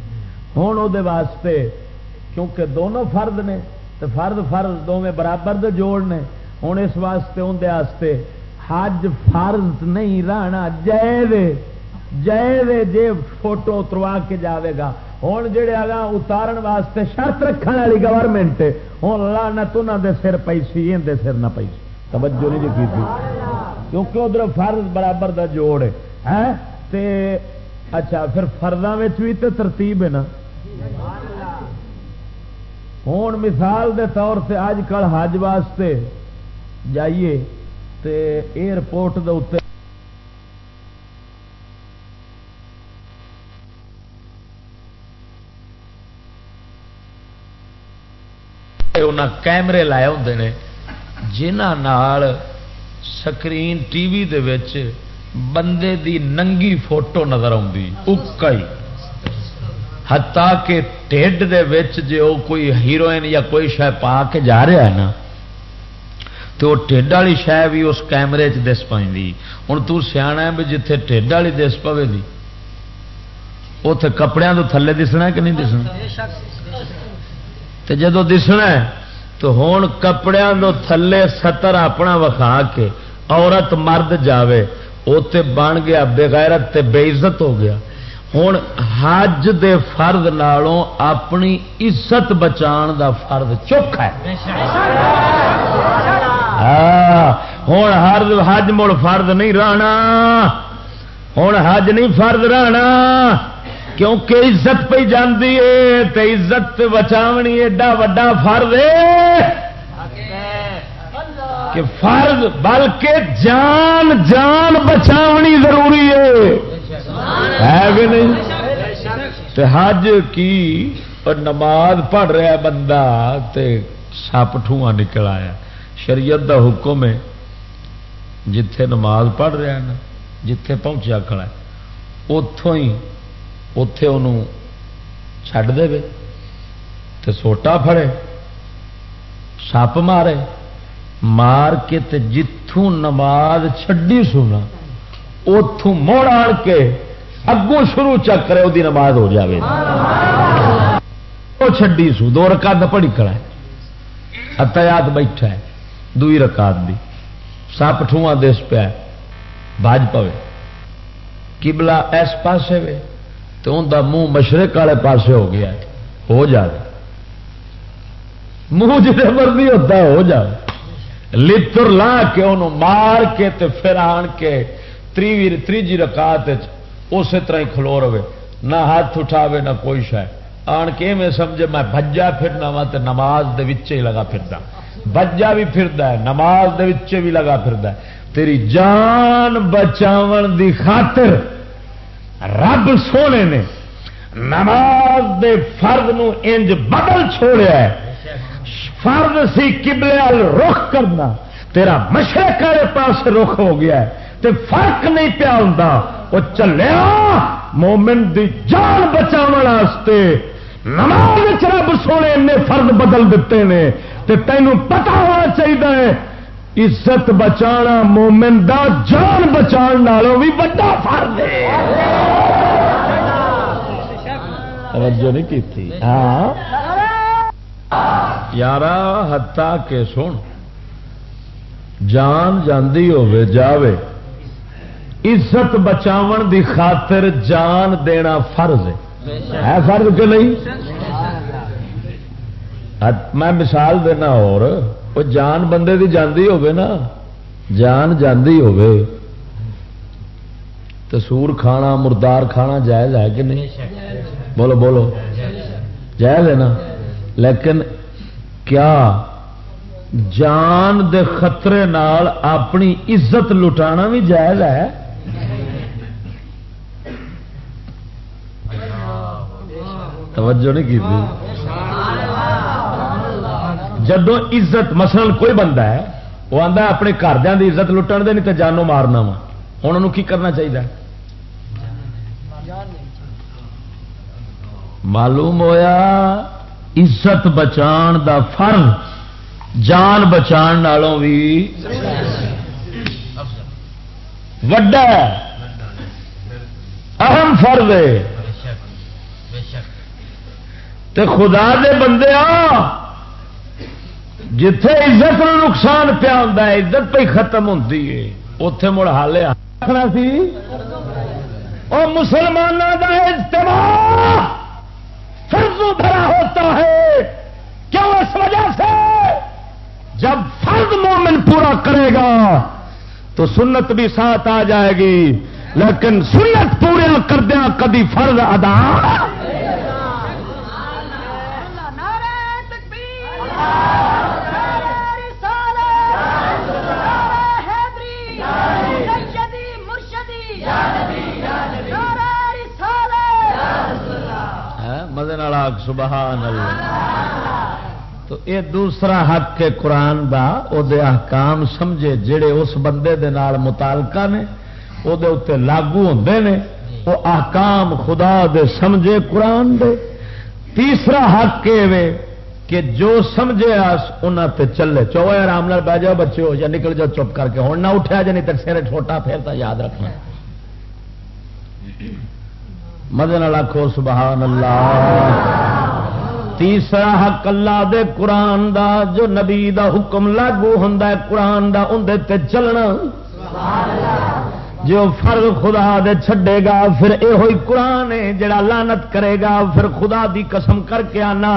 Speaker 2: ہوں وہ واسطے، کیونکہ دونوں فرد نے تو فرد فرد دونوں برابر دے جوڑ نے۔ ہوں اس واسطے اندر حج فرض نہیں رہنا جے جے جے فوٹو اتروا کے جاوے گا۔ ہوں جہے آگا اتارن واسطے شرط رکھنے والی گورنمنٹ ہوں لانا تو دے سر پیسی اندر سر نہ پیسی توجہ نہیں جی کی کیونکہ ادھر فرض برابر دا جوڑ ہے تے اچھا پھر فرداں بھی تو ترتیب ہے نا۔ ہوں مثال دے طور سے اج کل حج واسطے جائیے تے ایئرپورٹ دے اتنے کیمرے لائے ہوں نے جنہ سکرین ٹی وی دے وچ بندے دی ننگی فوٹو نظر آئی ہتا کہ ٹھڈ دے وچ جے او کوئی ہیروئن یا کوئی شہ پا کے جا رہا ہے نا تو وہ ٹھڈ والی شہ بھی اس کیمرے چ دس پی ہوں تیا ہے بھی جتھے ٹھڈ والی دس پوے گی اتے کپڑے تو تھلے دسنا کہ نہیں دسنا؟ تو جدو دسنا تو ہوں کپڑے تو تھلے ستر اپنا وکھا کے عورت مرد جاوے تے بن گیا، بغیرت تے بے عزت ہو گیا۔ ہوں حج دے فرد نالوں اپنی عزت بچان دا فرد چوکھ ہے۔ ہاں۔ ہوں ہر حج مڑ فرد نہیں رہنا۔ ہوں حج نہیں فرد رہنا۔ کیونکہ عزت پہ جاندی ہے تے عزت بچاونی ایڈا وڈا فرد ہے۔ کہ فرض بلکہ جان جان بچاونی ضروری ہے۔ کہ نہیں؟ حج کی؟ اور نماز پڑھ رہا بندہ تے سپ ٹھواں نکل آیا۔ شریعت دا حکم ہے، جتھے نماز پڑھ رہا نا جتھے پہنچیا کھڑا ہے اتوں ہی اتے انہوں چھڈ دے۔ تے سوٹا پھڑے سپ مارے، مار کے تے جتوں نماز چڈی سونا اتوں موڑ آن کے اگوں شروع چکر وہ نماز ہو جاوے۔ وہ چڈی سو، دو رکعت پڑی کڑا اتیات بیٹھا ہے۔ دوئی رکعت دی۔ سپ ٹھواں دس پیا۔ باج پوے کبلا اس پاسے وے تو ان منہ مشرق والے پاسے ہو گیا۔ ہو جائے منہ جتنے مرضی ہوتا ہے، ہو جائے لتر لا کے انہوں مار کے تے پھر آن کے تری تیجی رکاط اسی طرح ہی کھلو رہے۔ نہ ہاتھ اٹھاوے، نہ کوئی شاید آن کے میں سمجھے، میں بجا پھرنا وا تو نماز دے ہی لگا پھردا۔ بجا بھی پھردا ہے نماز دے بھی لگا پھردا ہے تیری جان بچاون دی خاطر رب سونے نے نماز دے فرد نو انج بدل چھوڑیا ہے فرد سی کبلے رخ کرنا تیرا مشرق والے پاس رخ ہو گیا ہے تے فرق نہیں پیا ہوں وہ چلیا مومن دی جان بچا نماز رب سونے فرد بدل دیتے ہیں تے تینوں پتا ہونا چاہیے عزت بچا مومن دا جان بچا بھی بڑا فرد ہے۔ توجہ نہیں کی تھی ہاں۔ یار ہتا کے سن، جان جاندی ہوے جاوے۔ عزت بچاون دی خاطر جان دینا فرض ہے فرض کہ نہیں؟ میں مثال دینا اور، وہ جان بندے دی جاندی ہوے نا، جان جاندی ہوے تو سور کھانا، مردار کھانا جائز ہے کہ نہیں؟ بولو بولو۔ جائز ہے نا؟ لیکن کیا جان دے خطرے نال اپنی عزت لٹانا بھی جائز ہے؟ توجہ نہیں کی جدو عزت مثلا کوئی بندہ ہے، وہ آتا اپنے گھردوں کی عزت لٹن دے، نہیں تو جانو مارنا وا۔ ہوں انہوں کی کرنا چاہیے معلوم ہویا، عزت بچان دا فرض، جان بچان نالوں بھی وڈا اہم فرض ہے۔ تے خدا دے بندے آ جتھے عزت نو نقصان پیا ہوں عزت پہ ختم ہوتی ہے۔ اتے مڑ حالے آخنا سی وہ مسلمانوں کا اجتماع بھرا ہوتا ہے۔ کیوں؟ اس وجہ سے جب فرد مومن پورا کرے گا تو سنت بھی ساتھ آ جائے گی،
Speaker 1: لیکن سنت پوریا کردیا کدی فرض ادا۔
Speaker 2: مدن سبحان اللہ۔ تو یہ دوسرا حق کے قرآن دا، او دے احکام سمجھے، جڑے اس بندے دے نال متعلقہ نے وہ لاگو ہوتے ہیں وہ احکام خدا دے سمجھے قرآن دے۔ تیسرا حق یہ کہ جو سمجھے آس انہوں تے چلے۔ چو آرام بہ جاؤ، بچے ہو یا نکل جاؤ، چپ کر کے۔ ہوں نہ اٹھا جا نہیں تو سر چھوٹا پھر تو یاد رکھنا۔ مدن آخو سبحان اللہ تیسرا حق اللہ دے قرآن دا، جو نبی دا حکم لاگو ہوں قرآن دا اندر تے چلنا۔ جو فرض خدا دے چھڈے گا، پھر یہ ہوئی قرآن ہے، جڑا لانت کرے گا، پھر خدا دی قسم کر کے آنا۔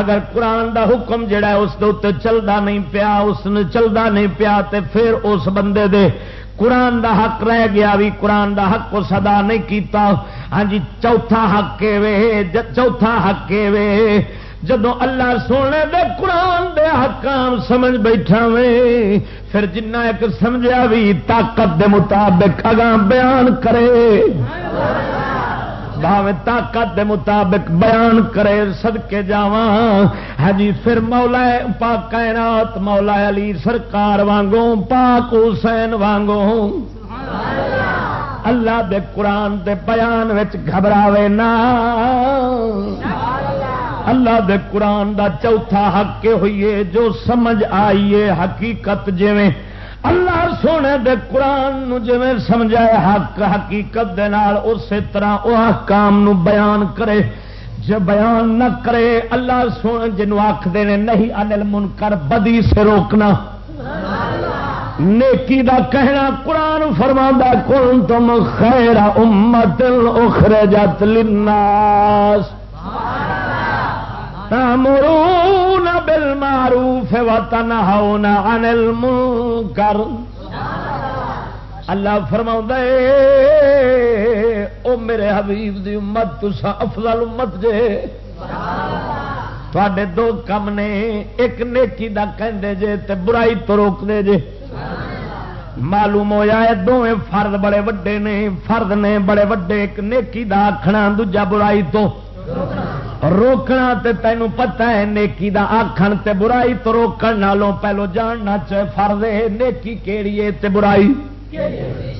Speaker 2: اگر قرآن دا حکم جڑا ہے، اس دے چلتا نہیں پیا، اس نے چلتا نہیں پیا، تے پھر اس بندے دے قرآن دا حق رہ گیا بھی قرآن دا حق کو سدا نہیں کیتا۔ ہاں جی چوتھا حق کے وے چوتھا حق کے وے۔ جدو اللہ سونے دے قرآن دے حکام سمجھ بیٹھا وے، پھر جنہ ایک سمجھا بھی طاقت دے مطابق اگاں بیان کرے۔ بھاوے طاقت دے مطابق بیان کرے سدکے جا ہاں جی پھر مولا پاک کائنات، مولا علی سرکار وانگوں، پاک حسین وانگوں۔ سبحان اللہ اللہ دے قرآن دے بیان وچ گھبراوے نا اللہ دے قرآن دا چوتھا حق کے ہوئیے جو سمجھ آئیے حقیقت جویں۔ اللہ سونے دے قرآن نو جویں سمجھائے حق، حقیقت دے نال، اسی طرح وہ کام نو بیان کرے۔ جو بیان نہ کرے، اللہ سونے جنو آخر نے، نہیں انل من کر بدی سے روکنا۔ نیکی دا کہنا، قرآن فرما کون تم خیر امت اخرجت للناس. تامرون بالمعروف وتنهون عن المنكر اللہ فرما او میرے حبیب دی امت تسا افضل امت جے. تھوڑے دو کم نے، ایک نیکی دا کہندے جے تے برائی تو روک دے جے۔ معلوم ہوا ہے دونیں فرد بڑے وڈے نے، فرد نے بڑے وڈے، ایک نیکی دا آخنا دوجا برائی تو۔ روکنا تے تینو پتہ ہے، نیکی دا آخن تے برائی تو روکن نالوں پہلو جاننا چاہے فرض ہے، نیکی کیڑی ہے تے برائی؟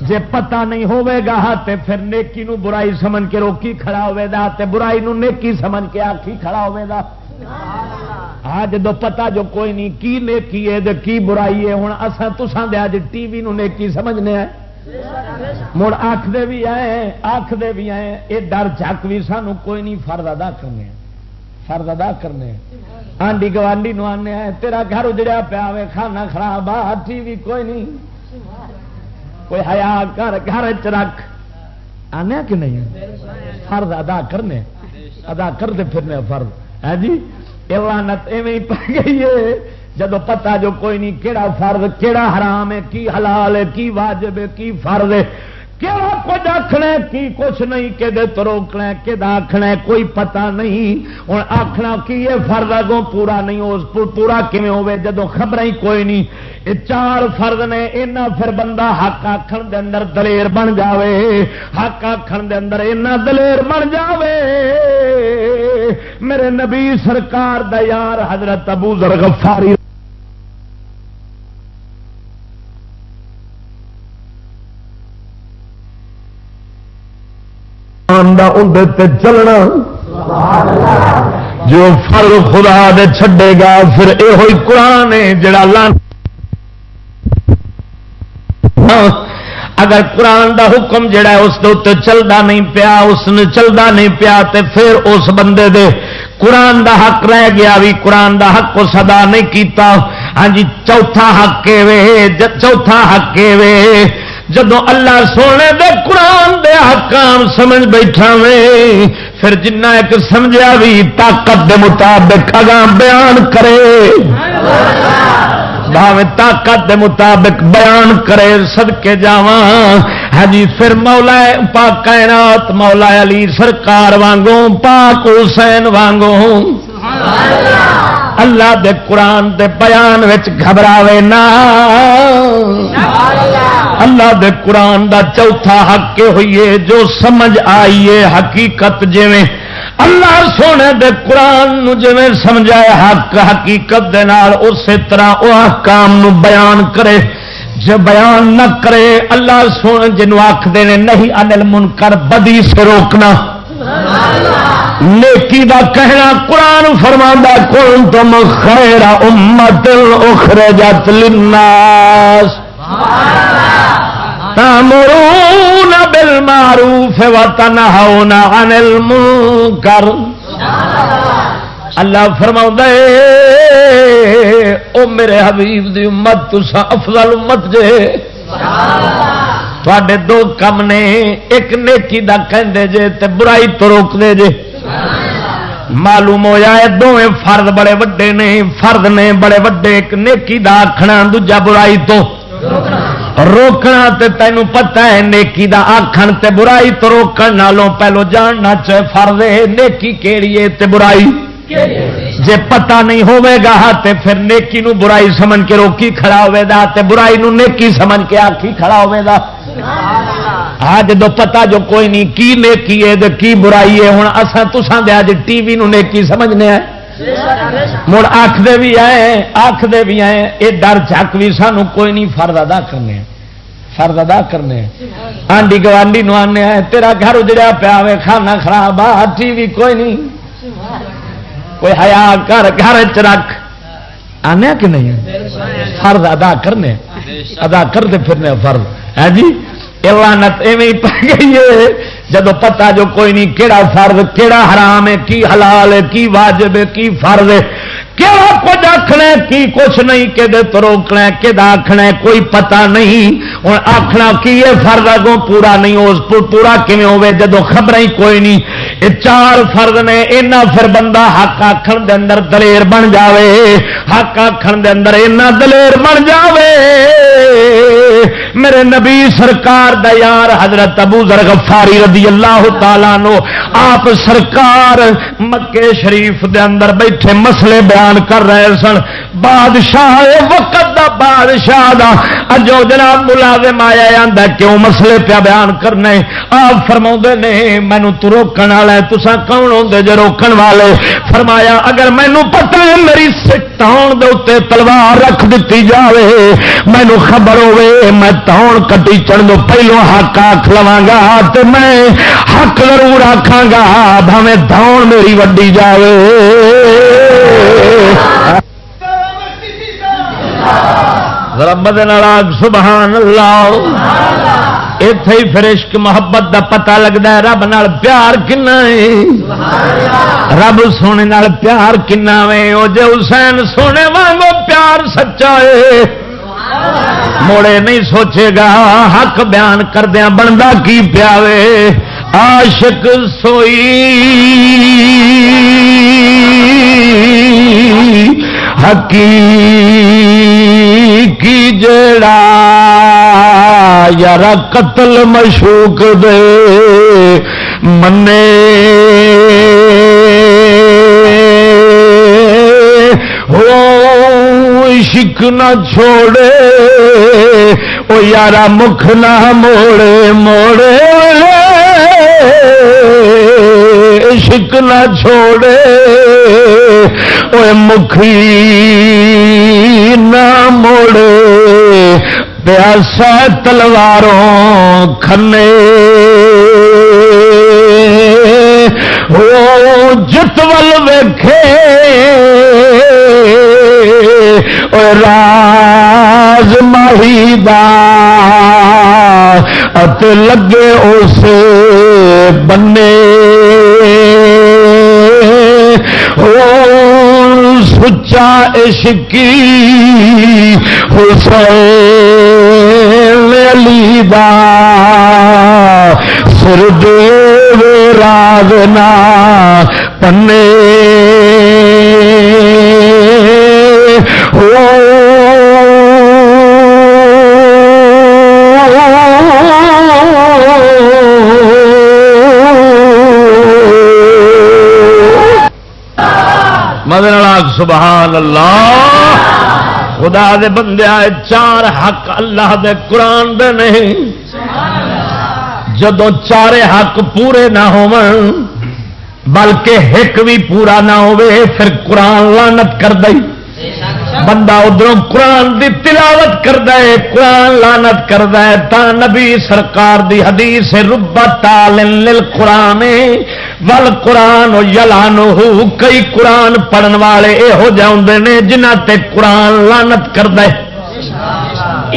Speaker 2: جے پتہ نہیں ہوئے گا تے پھر نیکی نو برائی سمجھ کے روکی کھڑا ہوئے دا تے برائی نو نیکی سمجھ کے آخی کھڑا ہوئے دا۔ ہاں جدو پتا جو کوئی نہیں، کی نیکی ہے کی برائی ہے؟ ہوں اصل تسان دے اج ٹی وی نو نیکی سمجھنے ہیں۔ مڑ آخر بھی آئے آخر بھی آئے یہ ڈر چک بھی سانو کوئی نہیں، فرد ادا کرنے فرد ادا کرنے آنڈی گوانڈی نو آنے تیرا گھر اجڑیا پیا وے کھانا خراب آ ٹی وی کوئی نہیں۔ کوئی ہیا گھر گھر چ رکھ۔ آنے کہ نہیں؟ فرد ادا کرنے ادا کرتے پھرنے فرد۔ ہے جی؟ لانت ایویں پی گئی ہے۔ جب پتا جو کوئی نہیں کہڑا فرض کہڑا حرام ہے، کی حلال ہے، کی واجب ہے، کی فرض ہے کہڑا کچھ آخنا کی کچھ نہیں کہ روکنا کہ آخنا کوئی پتا نہیں۔ ہوں آخنا کی یہ فرد اگوں پورا نہیں اس پورا کھے ہوے جدو خبر ہی کوئی نہیں۔ یہ چار فرد نے، اینا پھر بندہ حق آخر دے اندر دلیر بن جاوے۔ حق آخر دے اندر اینا دلیر بن جاوے۔ میرے نبی سرکار دا یار حضرت ابو ذر غفاری شیطان دا اندر تے چلنا۔ جو فر خدا دے چھڈے گا، پھر یہ قرآن ہے جڑا لان اگر قرآن دا حکم جڑا ہے اس دے چلتا نہیں پیا، اس نے چلتا نہیں پیا تے پھر اس بندے دے قرآن دا حق رہ گیا بھی قرآن دا حق کو سدا نہیں کیتا۔ ہاں جی چوتھا حق کے وے چوتھا حق کے وے جدو اللہ سونے دے قرآن دے حکام سمجھ بیٹھا وے، پھر جنہ ایک سمجھا بھی طاقت دے مطابق اگاں بیان کرے۔ بھاوے طاقت دے مطابق بیان کرے سد کے جا ہاں جی پھر مولا پاک کائنات، مولا علی سرکار وانگوں، پاک حسین وانگوں۔ اللہ دے قرآن دے بیان وچ گھبراوے نا۔ اللہ اللہ دے قرآن دا چوتھا حق کے ہوئیے جو سمجھ آئیے حقیقت جویں اللہ سونے دے قرآن نو جویں سمجھائے حق، حقیقت دے نال اسی طرح وہ احکام نو بیان کرے۔ جو بیان نہ کرے، اللہ سونے جنوں آکھدے نے، نہیں انل منکر، بدی سے روکنا۔ نیکی دا کہنا، قرآن فرما کون تم خیر امت اخرجت للناس۔ تامرون بالمعروف وتنهون عن المنکر اللہ فرما او میرے حبیب دی امت تسا افضل امت جے۔ تھوڑے دو کم نے، ایک نیکی دا کہندے جے تے برائی تو روک دے جے۔ معلوم ہوا ہے دونیں فرد بڑے وڈے نے، فرد نے بڑے وڈے، ایک نیکی دا آخنا دوجا برائی تو۔ روکنا تے تینوں پتہ ہے نیکی دا آخن تے برائی تو روکن نالوں پہلو جاننا چاہے فرد ہے نیکی کیڑی ہے تے برائی؟ جے پتہ نہیں ہوئے گا تے پھر نیکی نو برائی سمجھ کے روکی کھڑا ہوئے دا تے برائی نو نیکی سمجھ کے آخی کھڑا ہوئے دا ہاں جدو پتا جو کوئی نہیں کی نیکی ہے کی برائی ہے؟ ہوں اصا تسان دیا جی ٹی وی نیکی سمجھنے ہیں۔ مڑ آخر بھی آئے آخر بھی آئے یہ ڈر چک بھی سانو کوئی نہیں فرد ادا کرنے فرد ادا کرنے آنڈی گوانڈی نو آنے تیرا گھر اجڑیا پیا وے کھانا خراب آ ٹی وی کوئی نہیں کوئی ہیا کر گھر چ رکھ آنے کہ نہیں فرد ادا کرنے ادا کرتے پھرنے فرد ہے جی لانت ایویں پی گئی ہے جب پتا جو کوئی نہیں کہڑا فرض کہڑا حرام ہے کی حلال ہے کی واجب ہے کی فرض ہے کہڑا کچھ آخنا کی کچھ نہیں کہ روکنا کہ آخنا کوئی پتا نہیں ہوں آخنا کی ہے فرض اگوں پورا نہیں اس پورا کیون ہوے جب خبر ہی کوئی نہیں یہ چار فرض نے اینا پھر بندہ حق آخر دے اندر دلیر بن جاوے حق آخر دے اندر اینا دلیر بن جاوے میرے نبی سرکار دا یار حضرت ابو ذر غفاری رضی اللہ تعالیٰ نو آپ سرکار مکے شریف دے اندر بیٹھے مسئلے بیان کر رہے سن۔ بادشاہ وقت دا بادشاہ دا۔ اجو جناب ملازم آیا آندا کیوں مسئلے پیا بیان کرنے؟ آپ فرما نے مینو تو روکن والا تسا کون ہوتے جو روکن والے؟ فرمایا، اگر مینو پتا ہے میری ٹاؤن دے تلوار رکھ دیتی جاوے مینو خبر ہوے میں ٹاؤن کٹی چڑھ دو پہلو حق آخ لوا گا تو میں حق ضرور آخا گا بھاوے دون میری وڈی جائے رب سبحان اللہ اتے ہی پھر عشق محبت دا پتہ لگتا ہے رب نال پیار کنا رب سونے نال پیار کنا وے۔ وہ جے حسین سونے وانگو پیار سچا ہے۔ موڑے نہیں سوچے گا حق بیان کردیا بنتا کی پیاوے عاشق سوئی۔ حقی کی جڑا یار قتل مشوق دے منے عشق نہ چھوڑے، او یارا مکھ نہ موڑے موڑے۔ عشق نہ چھوڑے او مکھی نہ موڑے۔ پیاسا تلواروں کھنے۔ وہ جتول ویکھے۔ راز ماہی ات لگے اس بنے سچا عشقی حسین علی دا سر دے راگنا پنے
Speaker 1: سبحان اللہ۔ خدا دے بندے چار حق اللہ دے قرآن دے نہیں۔ جدو چارے حق پورے نہ ہو بلکہ ایک بھی پورا نہ پھر قرآن لانت کر دئی۔ بندہ ادھر قرآن دی تلاوت کرد قرآن لانت کرد تا نبی سرکار دی حدیث ربا تال قرآن ول قرآن یلانو کئی قرآن پڑھن والے یہو جہ نے، جنہ تے قرآن لانت کرد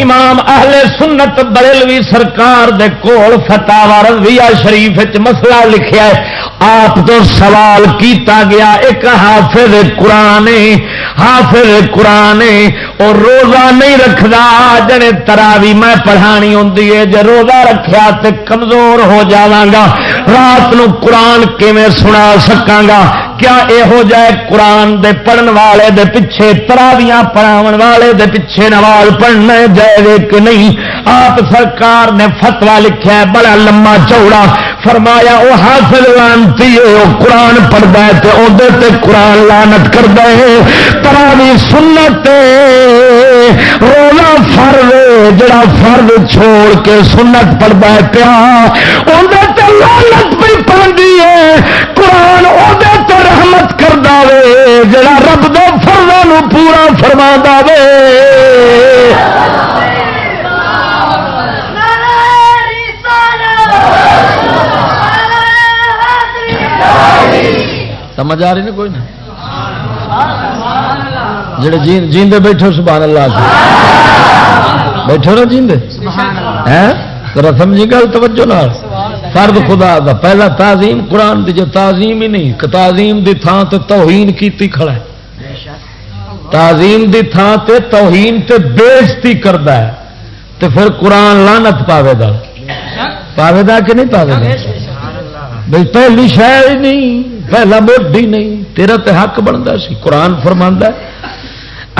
Speaker 1: امام اہل سنت بریلوی سرکار دے کول فتح رضویہ شریف مسئلہ لکھیا ہے۔ آپ تو سوال کیتا گیا، ایک حافظ قرآن حافظ قرآن اور روزہ نہیں رکھدا، جڑے تراوی میں پڑھانی ہوندی ہے، جے روزہ رکھیا تے کمزور ہو جاواں گا، رات نو قرآن کیویں سنا سکاں گا؟ کیا یہو جائے؟ قرآن دے پڑھن والے دے پیچھے تراویاں پڑھاون والے دے پیچھے نواز پڑھنا جائے کہ نہیں؟ آپ سرکار نے فتوا لکھا ہے، بڑا لما چوڑا۔ فرمایا وہ حاصل لانتی ہے وہ قرآن پڑھتا ہے تو قرآن لانت کرتا ہے۔ تراوی سنت رونا فرد جڑا فرد چھوڑ کے سنت پڑھتا ہے پیا اندر لانت پہ پڑھتی ہے۔ قرآن ادھر رحمت کر دے جڑا رب دو فرضوں پورا فرما دے
Speaker 2: سمجھ آ رہی نا کوئی؟ نہ جڑے جیندے بیٹھو سبحان اللہ سے۔ بیٹھو نا جیندے؟ ذرا سمجھی گل توجہ نال۔ فرد خدا دا پہلا تعظیم قرآن دی جو تعظیم ہی نہیں تعظیم دی تھان تے توہین کیتی کھڑا ہے۔ تعظیم دی تھان تے توہین تے بےزتی کردا ہے۔ تے پھر قرآن لانت پاوے دا پاوے دا کہ نہیں پاوے دا بھائی پہلی ہی نہیں پہلا موڈی نہیں تیرا تے حق بنتا سی۔ قرآن فرماندا ہے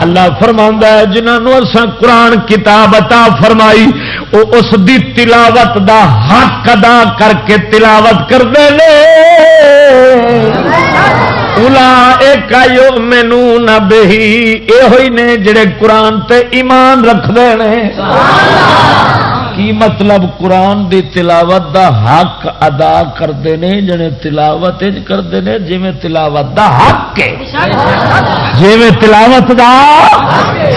Speaker 2: اللہ فرما ہے جنہوں اسا قرآن کتاب عطا فرمائی وہ اس دی تلاوت دا حق ادا کر کے تلاوت کرتے مینو نہ بہی یہ نے جڑے قرآن تے ایمان رکھتے ہیں کی مطلب قرآن دی تلاوت دا حق ادا کرتے ہیں جڑے تلاوت کرتے ہیں جی تلاوت دا حق جی تلاوت دا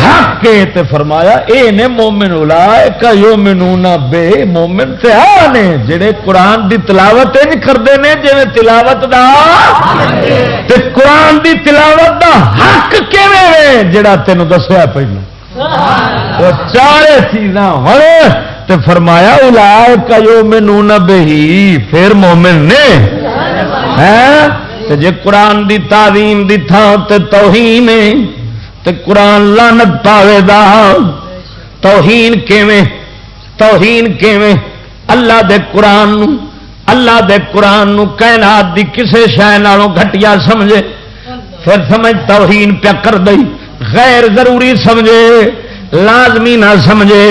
Speaker 2: حق تے فرمایا، اے نے مومن الا یو مینو نہ بے مومن تے نے جڑے قرآن دی تلاوت کرتے ہیں جی تلاوت دا تے قرآن دی تلاوت دا حق کیون جڑا تینوں دسیا پہلے وہ چارے چیزاں ہوں۔ تے فرمایا الا کا یو مینو نہ بہی، پھر مومن نے۔ ہاں؟ جے قرآن دی تعلیم دی تھان تے توہین تے قرآن لانت پاوے دا۔ توہین کیویں؟ توہین کیویں؟ اللہ دے قرآن نو، اللہ دے قرآن نو کائنات دی کسے شے نالوں گھٹیا سمجھے۔ پھر سمجھ توہین پیا کر دئی۔ غیر ضروری سمجھے، لازمی نہ سمجھے۔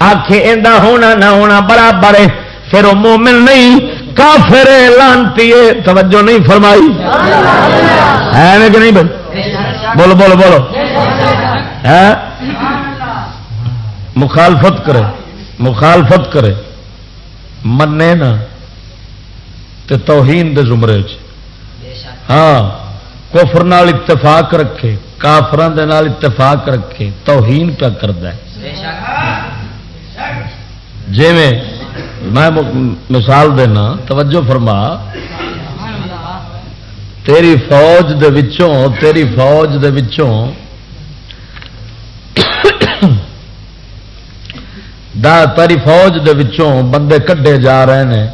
Speaker 2: آخ ہونا نہ ہونا برابر ہے۔ پھر وہ مومن نہیں، کافر لانتی توجہ نہیں فرمائی۔ ہے کہ نہیں بولو بولو بولو۔ ہے؟ مخالفت کرے مخالفت کرے۔ منے نا تو توہین دے زمرے ہاں کفر نال اتفاق رکھے کافران دے نال اتفاق رکھے، توہین پہ کرتا ہے۔ جی میں مثال دینا، توجہ فرما۔ تیری فوج دے وچوں، تیری فوج دے وچوں دا تیری فوج دے وچوں بندے کڈے جا رہے ہیں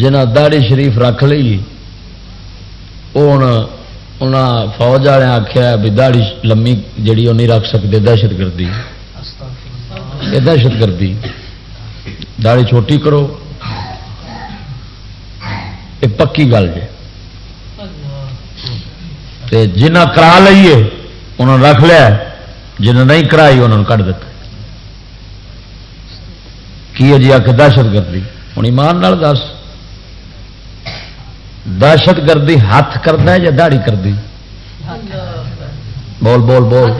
Speaker 2: جنہ داڑی شریف رکھ لی فوج والے آخیا بھی داڑی لمی جڑی وہ نہیں رکھ سکتے دہشت گردی۔ یہ دہشت گردی۔ داڑی چھوٹی کرو۔ یہ پکی گل جی جنہ کرا لیے انہوں نے رکھ لیا۔ جنہیں نہیں کرائی انہوں نے کٹ دیتا کی ہے جی آ کے دہشت گردی؟ ہوں ایمان دس۔ دہشت گردی ہاتھ کرتا ہے یا دہڑی کرتی بول بول بول۔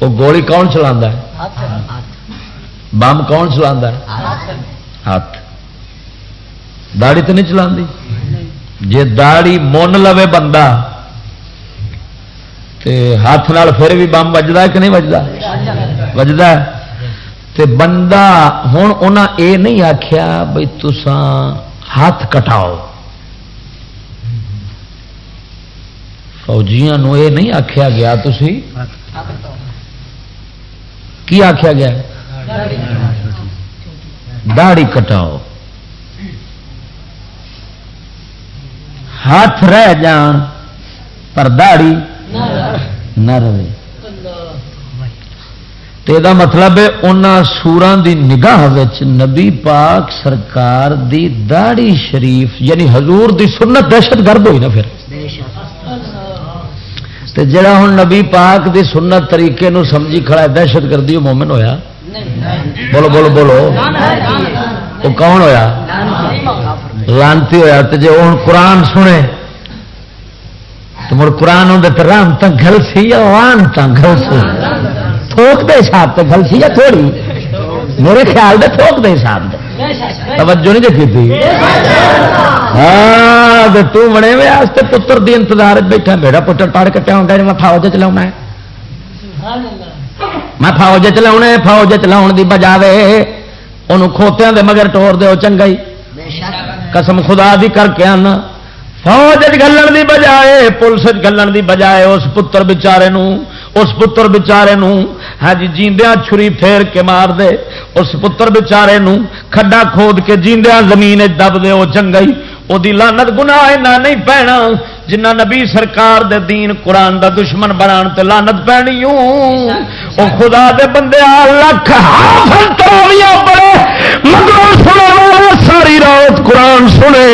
Speaker 2: وہ گولی کون چلا بم کون چلا ہاتھ داڑی تو نہیں چلا جی داڑی من لو بندہ تے ہاتھ نال پھر بھی بم بجتا کہ نہیں بجتا بجتا تے بندہ ہوں انہیں یہ نہیں آخیا بھائی تسان ہاتھ کٹاؤ۔ فوجیاں نہیں آخیا گیا تھی کی آخیا گیا داڑی کٹاؤ۔ ہاتھ رہ جان پر داڑی نہ رہے۔ یہ مطلب ہے ان سوران دی نگاہ نبی پاک سرکار دی داڑی شریف یعنی حضور دی سنت دہشت گرد ہوئی نا پھر۔ تے جڑا ہوں نبی پاک دی سنت طریقے نو سمجھی کھڑا ہے، دہشت گردی وہ مومن ہویا؟ بولو بولو بولو۔ وہ کون ہویا؟ لانتی ہوا تو جی ہوں قرآن سنے، تو مر قرآن ہوں تو رام تنگل سی یا وان تنگل سی؟ تھوک دے حساب تو گل سی یا تھوڑی؟ میرے خیال دے تھوک دے حساب دے۔ توجہ نہیں دیکھی ہاں تو بنے ہوئے واسطے پتر دی انتظار بیٹھا میرا پتر پڑھ کٹیا ہوگا جی میں فوج چلا میں فوج چلا فوج چلا دی بجاوے انہوں کھوتیاں دے مگر ٹور دے چنگا ہی قسم خدا دی کر کے آنا۔ فوج گلن دی بجائے پولیس گلن دی بجائے اس پتر بچارے نوں اس پتر بچارے ہاں جی جیندیا چھری پھیر کے مار دے، اس پتر بچارے کھڈا کھود کے جیندیا زمین دب دے وہ چنگئی وہ لانت گنا نہیں پینا۔ جنہ نبی سرکار دے دین قرآن دا دشمن بنا لانت پینی او خدا دے بندے لکھ بڑے۔ مگر ساری رات قرآن سنے۔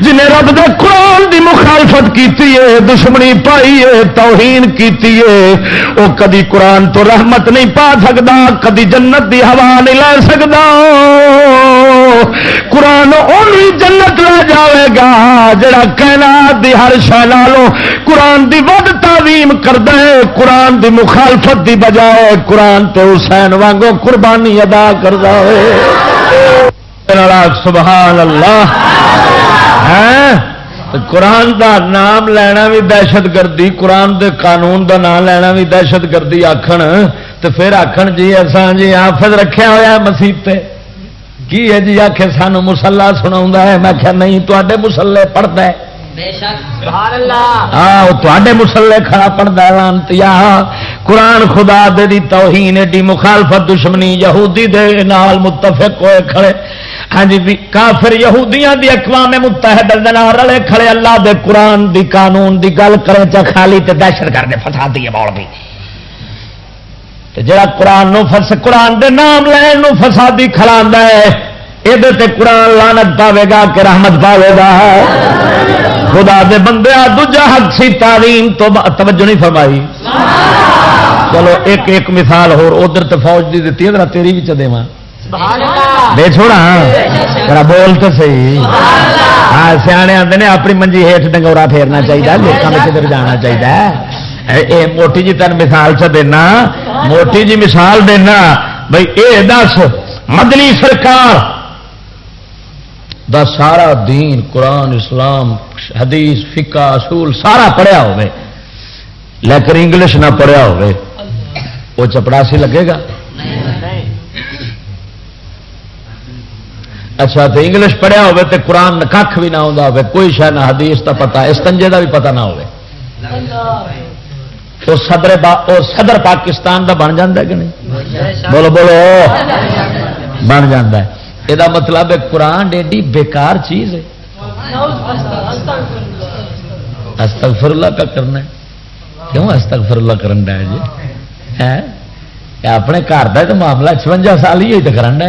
Speaker 2: جنہیں رب دے قرآن دی مخالفت کیتی ہے، دشمنی پائی ہے، توہین کیتی ہے وہ کدی قرآن تو رحمت نہیں پا سکتا کدی جنت دی ہوا نہیں لے سکتا قرآن اونی جنت لے جاوے گا، جڑا کہنا دی ہر شہلالو قرآن دی ود تعظیم کرد قرآن دی مخالفت دی بجائے قرآن تے حسین وانگو قربانی ادا کر سبحان اللہ ہاں؟ قرآن دا نام لینا بھی دہشت گردی، قرآن دے قانون دا نام لینا بھی دہشت گردی آخر تو پھر آخر جی اسان جی آفت رکھا ہوا مسیح کی ہے جی آخ سانو مسلا سنا ہے؟ میں آخیا نہیں تے مسلے پڑھتا ہے۔ تے مسلے کھڑا پڑتا لانتی قرآن خدا دے دی توہین ایڈی مخالفت دشمنی یہودی دے نال متفق ہوئے کھڑے۔ ہاں جی کافر یہودیاں دی اقوام متحد رلے کھڑے۔ اللہ دے قرآن دی قانون دی گل کرے چا خالی تے دہشت کر دے فساد دی بول بھی۔ جڑا قرآن نو فس قرآن دے نام لین نو فسادی کھڑا ہے۔ یہ قرآن لانت پاوے گا کہ رحمت پاوے گا۔ خدا دے بندے دوجا حق سی تعلیم تو توجہ نہیں فرمائی۔ چلو ایک ایک مثال ہو ادھر تو فوج کی دیتی ہے تیری بھی ماں۔ بے چھوڑا۔ میرا بول تو سی ہاں سیانے آتے ہیں اپنی منجی ہیٹ ڈنگورا پھیرنا چاہیے لوگوں میں کدھر جانا چاہیے موٹی جی تین مثال چ دینا۔ موٹی جی مثال دینا۔ بھائی اے دس مدنی سرکار دا سارا دین، قرآن، اسلام، حدیث، فقہ، اصول، سارا پڑھیا ہوئے۔ لیکن انگلش نہ پڑھیا ہوئے۔ وہ چپڑاسی لگے گا؟ اچھا تو انگلش پڑھیا ہوئے تو قرآن کھ بھی نہ آتا ہو کوئی شہ نہ حدیث کا پتا استنجے کا بھی پتا نہ ہو صدر صدر پاکستان دا بن جا کہ نہیں؟ بولو بولو۔ بن جا یہ مطلب ہے قرآن ایڈی بیکار چیز ہے استغفر اللہ کا کرنا ہے کیوں استغفر اللہ کرن جی ہے اپنے گھر کا تو معاملہ چونجا سال ہی تو کرنا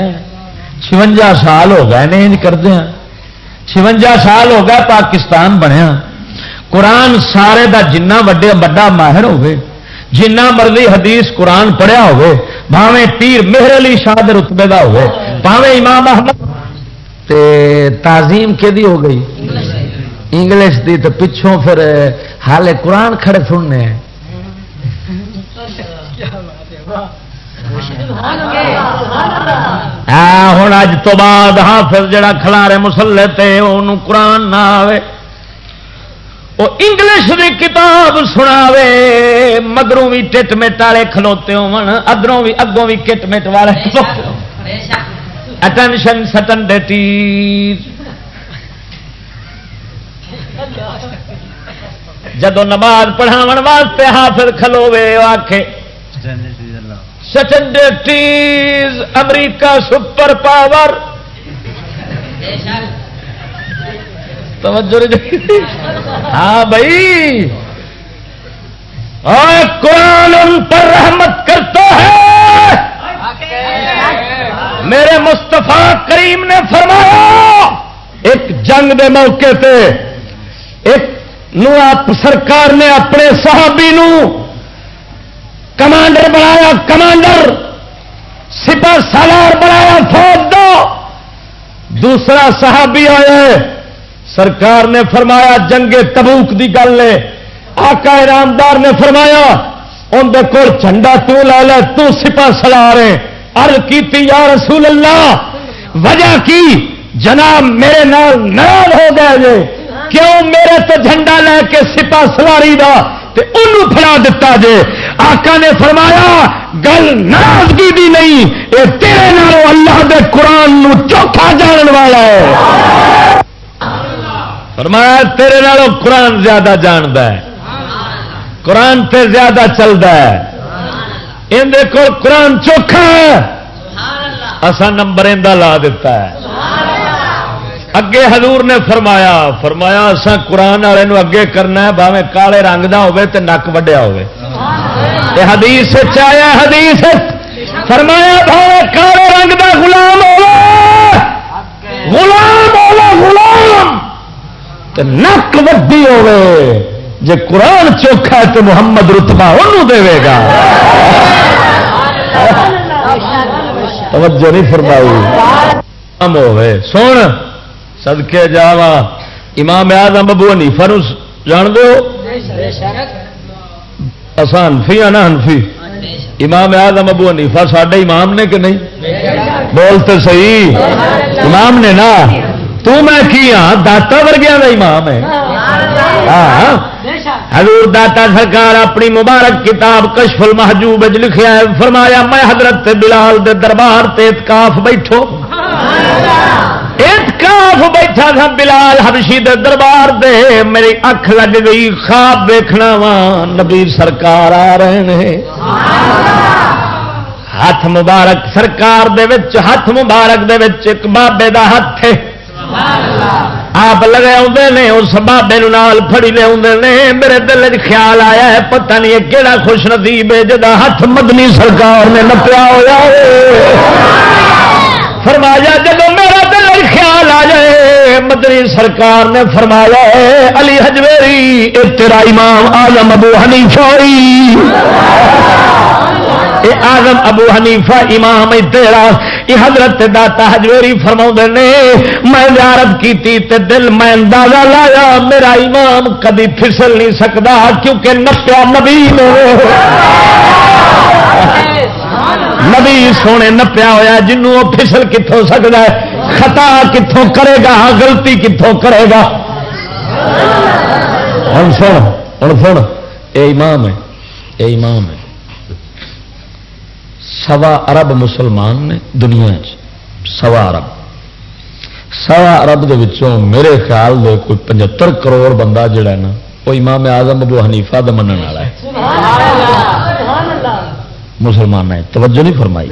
Speaker 2: چونجا سال ہو گئے نے کرتے ہیں چونجا سال ہو گیا پاکستان بنیا قرآن سارے دا جنہ وڈے وڈا ماہر ہوگی جنہ مرضی حدیث قرآن پڑھیا ہوگے بھاوے پیر مہر علی شاہ رتبے کا ہوگے بھاوے امام احمد تے تعظیم کہ ہو گئی؟ انگلش دی تو پچھوں پھر حالے قرآن کھڑے سننے ہیں۔ ہوں اج تو بعد حافظ جڑا کھلارے مسلے تے انہوں قرآن نہ آئے وہ انگلش کی کتاب سناوے، مگروں بھی ٹٹ مٹ والے کھلوتے ادروں بھی اگوں بھی کٹ مٹ والے اٹینشن سٹن ڈیٹیز جدو نماز پڑھاو واسطے حافظ کھلوے آخ سچن ڈیٹیز امریکہ سپر پاور توجہ ہاں بھائی۔ اور قرآن ان پر رحمت کرتا ہے۔ میرے مستفا کریم نے فرمایا، ایک جنگ دے موقع تے ایک نو آپ سرکار نے اپنے صحابی نو کمانڈر بنایا، کمانڈر سپا سالار بنایا، فوج دو دوسرا صحابی آیا سرکار نے فرمایا جنگے تبوک دی گل ہے۔ آقا رامدار نے فرمایا اندر کول جھنڈا تو لا لے؟ تو سپا سلا رہے ارد کی یا رسول اللہ، وجہ کی؟ جناب، میرے نال ناراض ہو گئے کیوں میرے تو جھنڈا لے کے سپا سواری دا؟ انہوں پڑا دتا جے۔ آقا نے فرمایا، گل ناراضگی بھی نہیں یہ تیرے نالوں اللہ دے قرآن نو چوکھا جان والا ہے۔ فرمایا، تیرے نالوں قرآن زیادہ جاند ہے۔ قرآن تے زیادہ چلتا ہے۔ اندر کو قرآن چوکھا ہے۔ اسا نمبر لا دیتا ہے۔ اگے حضور نے فرمایا فرمایا اسا قرآن والے اگے کرنا ہے باوے کالے رنگ کا ہوے تے نک وڈیا ہوے حدیث آیا حدیث فرمایا بھاوے کالے رنگ کا غلام ہو غلام ہو غلام نک وڈی ہوے جے قرآن چوکھا ہے تو محمد رتبا انہوں دے گا۔ توجہ نہیں فرمائی۔ کام ہوے سن سدکے جاوا امام آدم ابو حنیفہ نو جان دو۔ اسان ہنفی ہاں نا ہنفی امام آدم ابو حنیفہ ساڈے امام نے کہ نہیں؟ بولتے صحیح۔ امام نے نا؟ تو میں کی ہاں؟ داتا ورگیا کا امام ہے۔ ہاں۔ حضور داتا سرکار اپنی مبارک کتاب کشف المحجوب لکھیا ہے۔ فرمایا، میں حضرت بلال دے دربار تے اتکاف بیٹھو۔ اتکاف بیٹھا تھا بلال حبشی دے دربار دے۔ میری اکھ لگ گئی، خواب دیکھنا وا۔ نبی سرکار آ رہے ہیں ہاتھ مبارک سرکار دے وچ، ہاتھ مبارک دے وچ، ایک بابے دا ہاتھ ہے۔ آپ لگے آتے نے اس بابے نال فڑی لے آتے نے۔ میرے دل خیال آیا ہے، پتہ نہیں کہڑا خوش نصیب ہے جا ہاتھ مدنی سرکار نے نپیا ہوا فرمایا جب میرا دل خیال آ جائے، مدنی سرکار نے فرمایا علی ہجویری تیرا امام آلم ابو ہنی فوری آزم ابو حنیفہ امام تیرا یہ حضرت داتا ہجویری فرما نے، میں زیارت کی تے دل میں اندازہ لایا، میرا امام کدی پھسل نہیں سکتا کیونکہ نپیا نبی نبی سونے نپیا ہوا جنوں وہ پھسل کتوں سکتا ہے؟ خطا کتوں کرے گا گلتی کتوں کرے گا؟ ہوں سن ہوں سن، اے امام ہے، اے امام ہے۔ سوا ارب مسلمان نے دنیا سوا ارب سوا ارب میرے خیال دے کوئی پچہتر کروڑ بندہ جڑا ہے نا، وہ امام آزم ابو حنیفہ دا والا ہے۔ مسلمان ہے توجہ نہیں فرمائی۔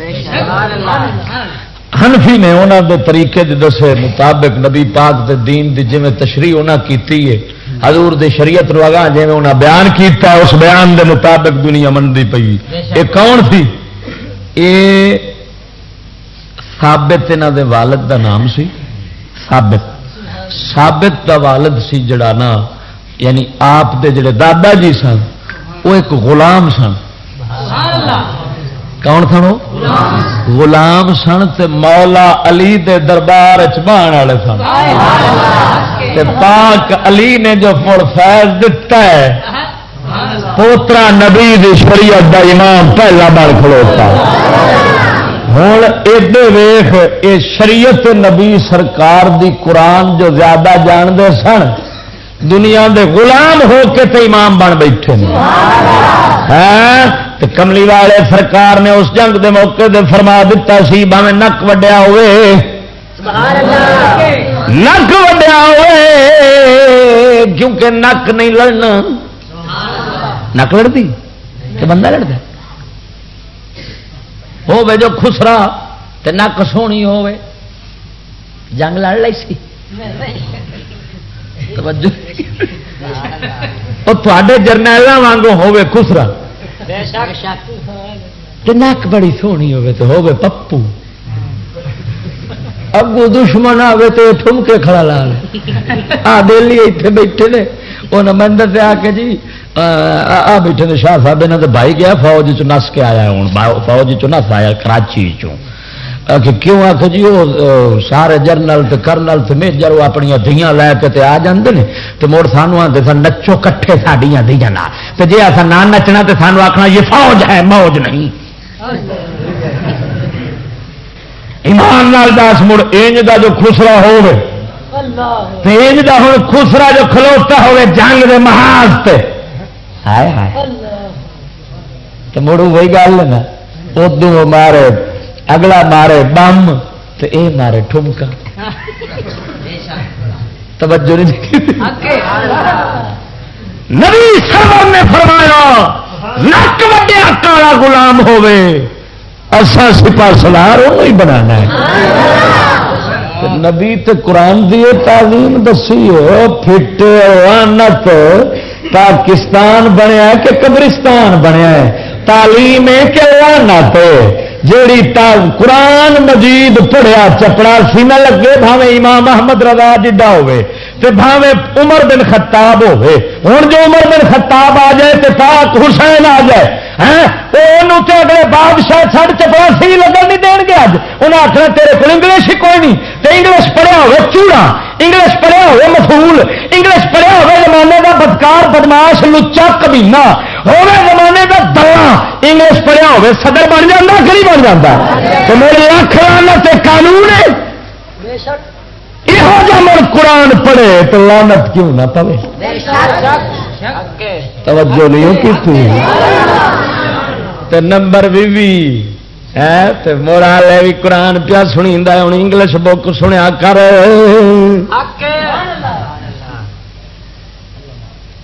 Speaker 2: ہنفی نے انہوں دے طریقے دے دسے مطابق نبی پاک دے دین دی جی تشریح انہیں کیتی ہے، حضور دے شریعت روگا جی انہیں بیان کیتا اس بیان دے مطابق دنیا منتی پی یہ کون تھی؟ یہ سابت یہاں دے والد دا نام سی؟ سابت سابت دا والد سی جڑا نا یعنی آپ دے جڑے دادا جی سن وہ ایک غلام سن۔ کون سن غلام سن تے مولا علی دے دربار چبان والے سن۔ تے پاک علی نے جو فیض دتا ہے پوترا نبی دی شریعت دا امام پہلا بار کھلوتا ہوں ایڈے ویخ یہ شریعت نبی سرکار دی قرآن جو زیادہ جانتے سن دنیا دے غلام ہو کے تے امام بن بیٹھے ہیں کملی والے سرکار نے اس جنگ دے موقع دے فرما دیتا سی باوے نک وڈیا ہوئے نک وڈیا ہوئے کیونکہ نک نہیں لڑنا نک لڑتی؟ کہ بندہ لڑتا ہو جو خسرا تے نک سونی ہوے جنگ لڑ لی سی۔ توجہ۔ وہ تے جرنیل ہوے خسرا۔ نک بڑی سونی ہوے تو ہوے پپو۔ اگو دشمن آئے تو ٹھم کے کھڑا لا لے آ دلی اتنے بیٹھے نے۔ وہ نمندر سے آ کے جی آ بیٹھے نے شاہ صاحب یہاں بھائی گیا فوج چ نس کے آیا ہوں۔ فوج چ نس آیا کراچی چوں کہ کیوں؟ آخ جی وہ سارے جرنل کرنل میجر وہ اپنی دیا لے کے آ جاتے ہیں تو مڑ سانو آتے سن نچو کٹھے سڈیا دیا جی اصا نہ نچنا تو سانو آخنا یہ فوج ہے موج نہیں۔ ایمان نال دس مڑ اینج دا جو خسرا ہوج دا ہوں خسرا جو کھلوتا ہوے جنگ دے محاذ تے۔ ہائے ہائے تو مڑ وہی گل نا ادو مارے اگلا مارے بم تو اے مارے ٹھمکا توجہ نہیں نبی سرور نے فرمایا نک وڈیا کالا گلام ہوے اصا سپا سلار وہ بنانا ہے نبی تے قرآن دی تعلیم دسی ہو فٹ نت پاکستان بنیا کہ قبرستان بنیا ہے؟ تعلیم ہے کہ لانت جیڑی تا قرآن مجید پڑھیا، چپڑا سی نہ لگے بھاوے امام احمد رضا جڈا ہوئے، تے بھاوے عمر بن خطاب ہوئے۔ ہوں جو عمر بن خطاب آ جائے تے پاک حسین آ جائے ہاں؟ اگلے بادشاہ چھڑ چپڑا سی لگن نہیں دین گے اج انہیں آخنا تیرے کو انگلش ہی کوئی نہیں۔ تے انگلش پڑھیا ہوئے چوڑا انگلش پڑھیا ہوئے مفول انگلش پڑھیا ہوئے زمانے کا بدکار بدماش لچا کبینا۔ ہوئے زمانے کا دلا انگلش پڑھیا ہوئے صدر بن کہ نہیں بن جاتا تو میرے اکھ لانت قانون ہے۔ یہو مڑ قرآن پڑھے تو لانت کیوں نہ پوے؟ توجہ نہیں کی نمبر بھی موڑا لے بھی قرآن پیا سنی ہوں انگلش بک سنیا کر۔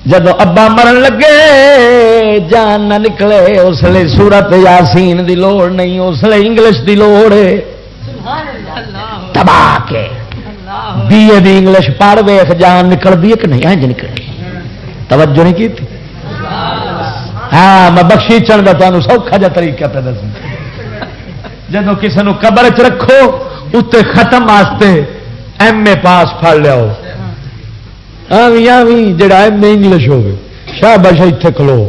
Speaker 2: جب ابا مرن لگے جان نہ نکلے اس لیے سورت یاسین دی لوڑ نہیں اس لیے انگلش دی لوڑ۔ تباہ کے۔ بی اے دی انگلش پڑھ ویخ جان نکل دی کہ نہیں؟ انج نکل توجہ نہیں کی ہاں میں بخشی چڑھ کا تمہیں سوکھا جا طریقہ پہ دس جب کسی قبر چ رکھو اتنے ختم واسطے ایم اے پاس پڑ لیاؤ۔ جڑا ایم اے انگلش ہوگی شاہ بش اتنے کھلو۔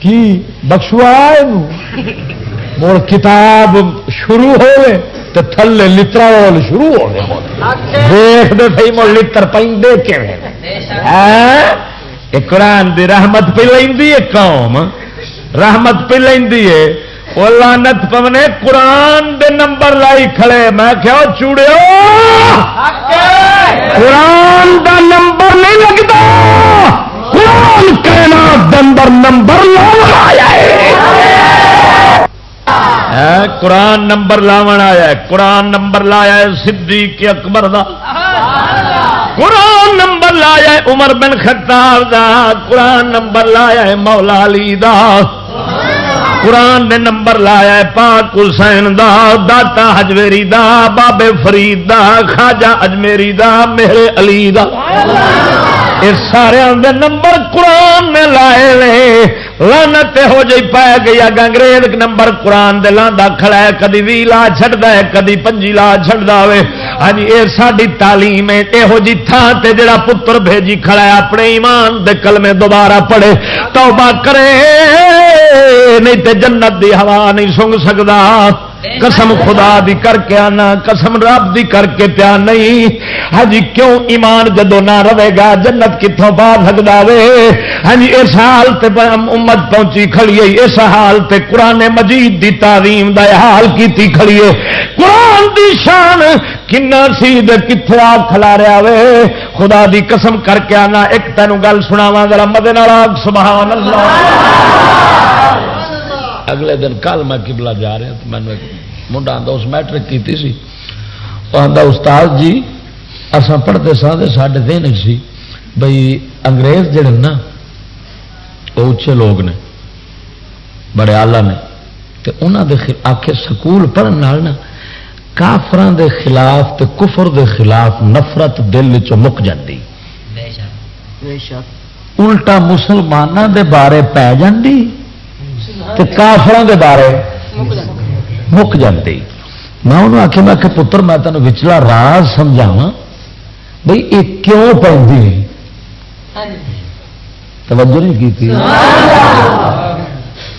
Speaker 2: کی بخشوا مڑ کتاب شروع ہوئے تو تھلے لترا وال شروع ہو گئے دیکھتے سی مڑ لڑ پہ قرآن دی رحمت پہ لینی ہے قوم. رحمت پہ لینی ہے. وہ لانت پونے قرآن دے نمبر لائی کھڑے. میں کیا چوڑے قرآن دا نمبر نہیں لگتا. قرآن کہنا نمبر نمبر لایا قرآن نمبر لاون آیا ہے. قرآن نمبر لایا ہے صدیق اکبر دا. قرآن نمبر لایا ہے عمر بن خطاب دا، قرآن نمبر لایا ہے مولا علی دا۔ قرآن نے نمبر لایا پاک حسین دا، داتا ہجویری دا، بابے فرید دا خاجا اجمیری دا، میرے علی دا۔ یہ سارے نمبر قرآن نے لائے لے لانت ہو جی پی گئی اگ انگریز، نمبر قرآن دے لانا کھڑا ہے، کدی بھی لا چڑھتا ہے، کدی پنجی لا چڑھتا ہوے ہاں جی، یہ ساری تعلیم ہے یہو جی تھان تے جڑا پتر بھیجی کھڑا ہے، اپنے ایمان دے کلمے دوبارہ پڑھے، توبہ کرے، نہیں تے جنت دی ہوا نہیں سنگ سکتا قسم خدا دی کر کے آنا، قسم رب دی کر کے پیا نہیں۔ ہاں جی کیوں ایمان جدو نہ رہے گا، جنت کتوں پا سکتا وے؟ ہاں جی اس حال تے امت پہنچی کھڑی اس حال تے قرآن مجید دی تعلیم دا حال کیتی کھڑی ہے۔ قرآن دی شان کنا سی کتنے آ کھلا رہا وے؟ خدا دی قسم کر کے آنا، ایک تینوں گل سناوا ذرا مدے سبحان اللہ اگلے دن کل میں کبلا جا رہا تو مینو منڈا آتا اس میٹرک کی سی۔ آتا استاد جی اصا پڑھتے سا سارے دن سی بھائی انگریز جڑے نا، وہ اچے لوگ نے، بڑے آلہ نے۔ تو انہوں دے آخے سکول پڑھنے نا کافران دے خلاف تے کفر دے خلاف نفرت دل چ مک جاتی الٹا مسلمانوں دے بارے پی جاندی کافر کے بارے مک جاتی میں انہوں آخیا میں کہ پتر میں تینوں وچلا راز سمجھاوا بھائی یہ کیوں پہ توجہ نہیں کی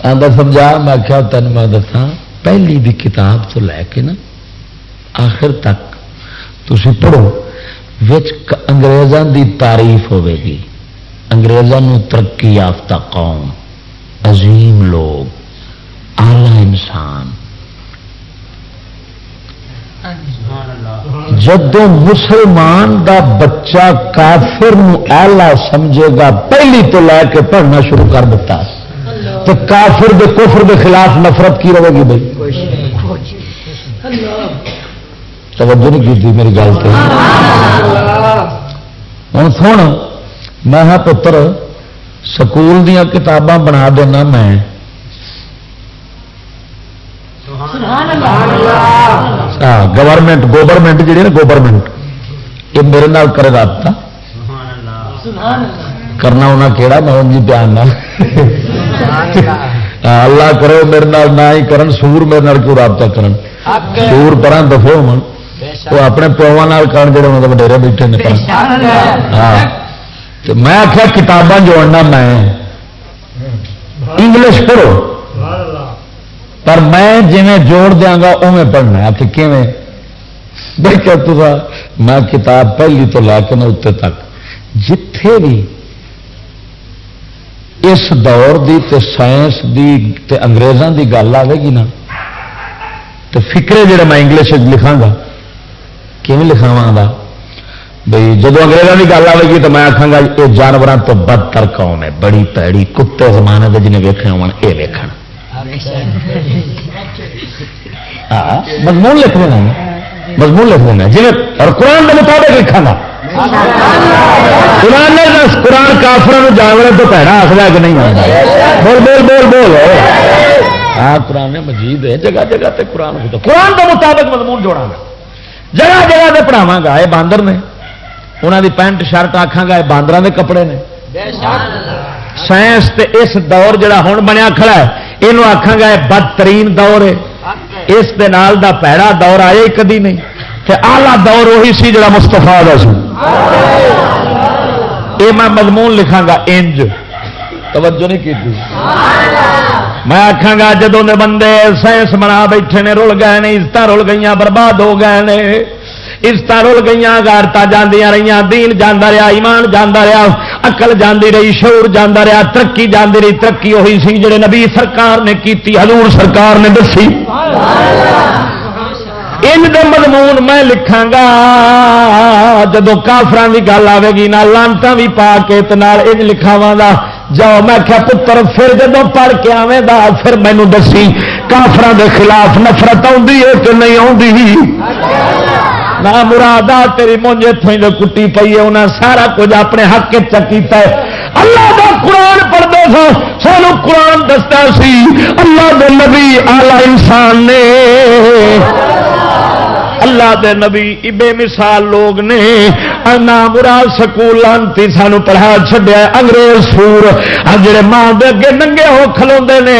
Speaker 2: آدھا سمجھا میں کیا تین میں دسا پہلی بھی کتاب تو لے کے نا آخر تک تھی پڑھو انگریزوں دی تعریف ہوے گی انگریزوں ترقی یافتہ قوم، عظیم لوگ آلہ انسان۔ جدو مسلمان دا بچہ کافر آلہ سمجھے گا، پہلی تو لے کے پڑھنا شروع کر دیتا تو کافر دے کفر دے خلاف نفرت کی رہے گی بھائی؟ توجہ نہیں کی میری گل تو۔ ہوں سن میں پتر سکول دیا کتاباں بنا دینا میں۔ گورنمنٹ گوورمنٹ جی نا گوورمنٹ یہ میرے نال کرے رابطہ۔ کرنا انہیں کہڑا میں ان پیان اللہ کرو میرے نال نہ ہی کرن سور میرے نال کیوں رابطہ کرن؟ سور پر دفو ہو وہ اپنے پیوا کرن جڑے انہوں وڈیرے بیٹھے نے ہاں میں آخیا کتاباں جوڑنا میں انگلش پڑھو پر میں جی جوڑ دیا گا اوے پڑھنا آپ کیون بھائی کیا میں کتاب پہلی تو لا کے نا اتنے تک جتھے بھی اس دور دی تے سائنس دی تے انگریزوں دی گل آئے گی نا تو فکرے جڑے میں انگلش لکھا گا کیون لکھاوا بھائی جب انگریزوں کی گل آئے گی تو میں آخا گا یہ جانوروں تو بدتر قوم ہے بڑی پیڑی کتے زمانے کے جنہیں ویکے ہو یہ مضمون لکھ لینا مضمون لکھ لینا جی اور قرآن کے مطابق لکھا گا قرآن قرآن کافر جانوروں تو پیڑا آخر کہ نہیں آتا بول بول بول بول ہاں قرآن مجید ہے جگہ جگہ تے قرآن قرآن کے مطابق مضمون جوڑا گا جگہ جگہ سے پڑھاوا گا یہ باندر نے۔ انہوں دی پینٹ شرٹ آخا گا باندر کے کپڑے نے۔ سائنس تے اس دور جڑا ہوں بنیا کھڑا ہے یہ آخا گا بدترین دور ہے۔ اس دے نال دا پیڑا دور آیا ہی کدی نہیں۔ تے آلہ دور وہی سی جڑا مستفا دا سی۔ یہ میں مضمون لکھا گا، انج۔ توجہ نہیں کی میں آخا گا جدوں بندے سائنس بنا بیٹھے نے رل گئے نے عزت رل گئی برباد ہو گئے نے۔ عزت رول گئی گارتا جاندیاں رہی دین جانا رہا ایمان جانا رہا اقل جاندی رہی شعور جانا رہا ترقی جاندی رہی۔ ترقی وہی سی جڑے نبی سرکار نے کیتی حضور سرکار نے دسی۔ ان دے مضمون میں لکھا گا جدو کافران کی گل آئے گی نہ لانتا بھی پا کے ان لکھاوا گا جاؤ میں کیا پتر، پھر جدو پڑھ کے آئے گا پھر مینو دسی کافران دے خلاف نفرت آئی ہے کہ نہیں آ نہ مراد تیری مونج اتوں کٹی پی ہے انہیں سارا کچھ اپنے حق چکیتا ہے۔ اللہ کا قرآن پڑھتے سو سانو قرآن دستا سی، اللہ دے نبی آلہ انسان نے۔ اللہ دے نبی بے مثال لوگ نے۔ مراد سکول لانتی سانو پڑھا چڈیا انگریز سور۔ جڑے ماں دے اگے ننگے ہو کھلو نے،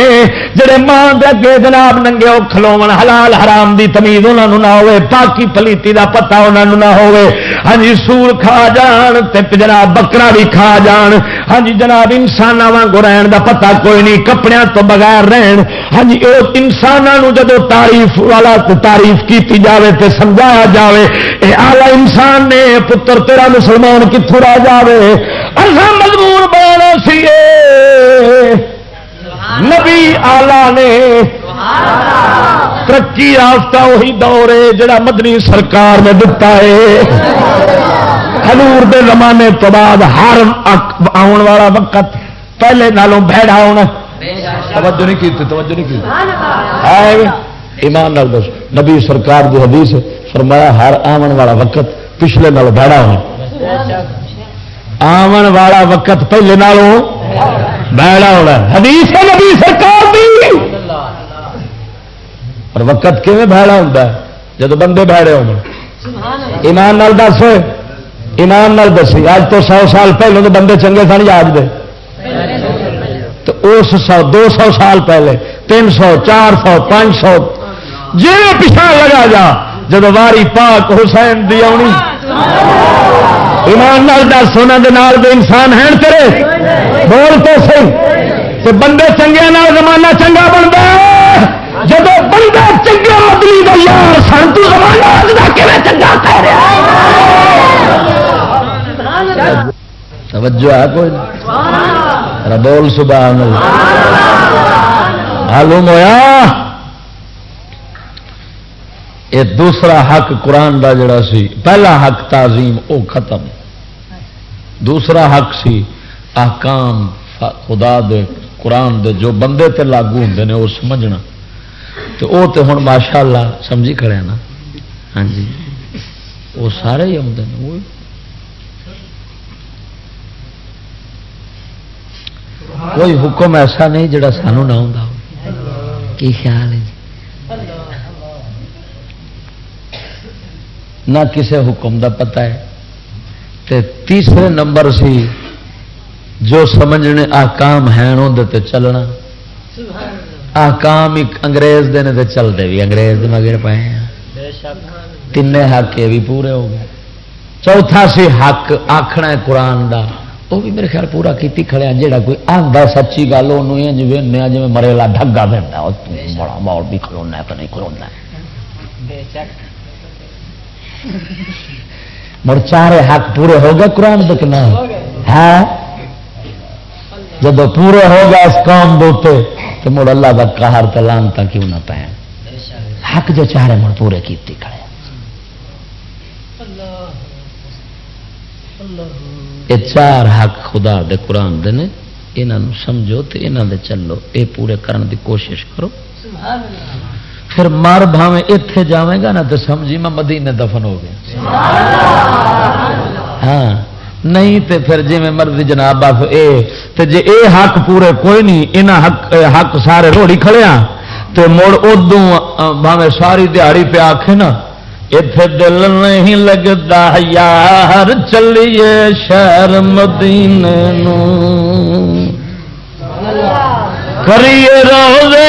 Speaker 2: جڑے ماں دے اگے جناب ننگے ہو کھلو حلال حرام دی تمیز انہوں نہ ہوے پاکی پلیتی دا پتا انہوں نہ ہوے ہاں جی سور کھا جان، تے جناب بکرا بھی کھا جان۔ ہاں جی جناب انسان وانگو رہن دا پتا کوئی نہیں کپڑے تو بغیر رہن۔ ہاں جی انسانوں جدو تعریف والا تعریف کی جاوے تے سمجھایا جاوے، اے آلہ انسان نے، پتر تیرا مسلمان کتوں رہ جائے اصا مجبور بنا سی نبی آلہ نے ترقی یافتہ وہی دور ہے جڑا مدنی سرکار نے دتا ہے۔ ہلور دے زمانے تو بعد ہر آن والا وقت پہلے نالوں بہڑا ہونا۔ توجہ نہیں کی توجہ نہیں کی ایمان نال دس۔ نبی سرکار دی حدیث فرمایا ہر آمن والا وقت پچھلے نال بہڑا ہونا آمن والا وقت پہلے نالوں بہڑا ہونا حدیث ہے نبی سرکار دی اور وقت کیون بہڑا ہوتا ہے جب بندے بہڑے ہو ایمان نال دس ایمان نال دسی اج تو سو سال پہلے تو بندے چنگے سن یاد دے تو اس سو دو سو سال پہلے تین سو چار سو پانچ سو جی پچھا لگا جا جب واری پاک حسین دی آنی۔ ایمان نال دس انہوں دے انسان ہیں تیرے۔ بول تو سی تو بندے چنگے نال زمانہ چنگا بنتا جب بندے چنگے مدنی کا یار سن، تو زمانہ چنگا کہہ رہا توجہ ہے کوئی؟ ربول سبحان اللہ معلوم ہوا یہ دوسرا حق قرآن دا جڑا سی، پہلا حق تعظیم، او ختم۔ دوسرا حق سی احکام خدا دے، قرآن دے، جو بندے تے لاگو ہوں نے وہ سمجھنا۔ تو وہ تو ہوں ماشاء اللہ سمجھی کھڑے نا؟ ہاں جی۔ وہ سارے ہی آتے ہیں وہ کوئی حکم ایسا نہیں جڑا سانو نہ ہوں کی خیال ہے جی؟ نہ کسے حکم دا پتہ ہے۔ تے تیسرے نمبر سی، جو سمجھنے آکام ہیں اندر چلنا۔ آکام ایک انگریز دے تے چلتے بھی۔ انگریز دے مگر پائے ہیں۔ تین حق یہ بھی پورے ہو گئے۔ چوتھا سی حق آخنا ہے قرآن دا۔ وہ بھی میرے خیال پورا کیتی کھڑے ہیں۔ جہاں کوئی آتا سچی گل وہ جی مرےلا ڈگا پہنتا بڑا ماحول بھی کھلونا ہے تو نہیں کھلونا ہے۔ مڑ چارے حق پورے ہو گئے قرآن دکھنا ہے؟ جب پورے ہو گئے اس کام دوتے تو مڑ اللہ کا کہار تلان تا کیوں نہ پائے حق جو چارے مڑ پورے کیتی کھڑے۔ یہ چار حق خدا دے قرآن دے نے یہاں سمجھو تو یہاں دے چلو یہ پورے کرنے دی کوشش کرو۔ پھر مر بھاوے اتے جائے گا نا تو سمجھی میں مدینے دفن ہو گیا۔ ہاں نہیں تے پھر جی میں مرضی جناب بس اے، تے جے اے حق پورے کوئی نہیں یہاں حق حق سارے روڑی کھڑے ہاں تے مڑ ادو بھاوے ساری دیہڑی پہ آخ نا اتے دل نہیں لگتا یار چلیے شہر مدینے نو۔ کریے روزے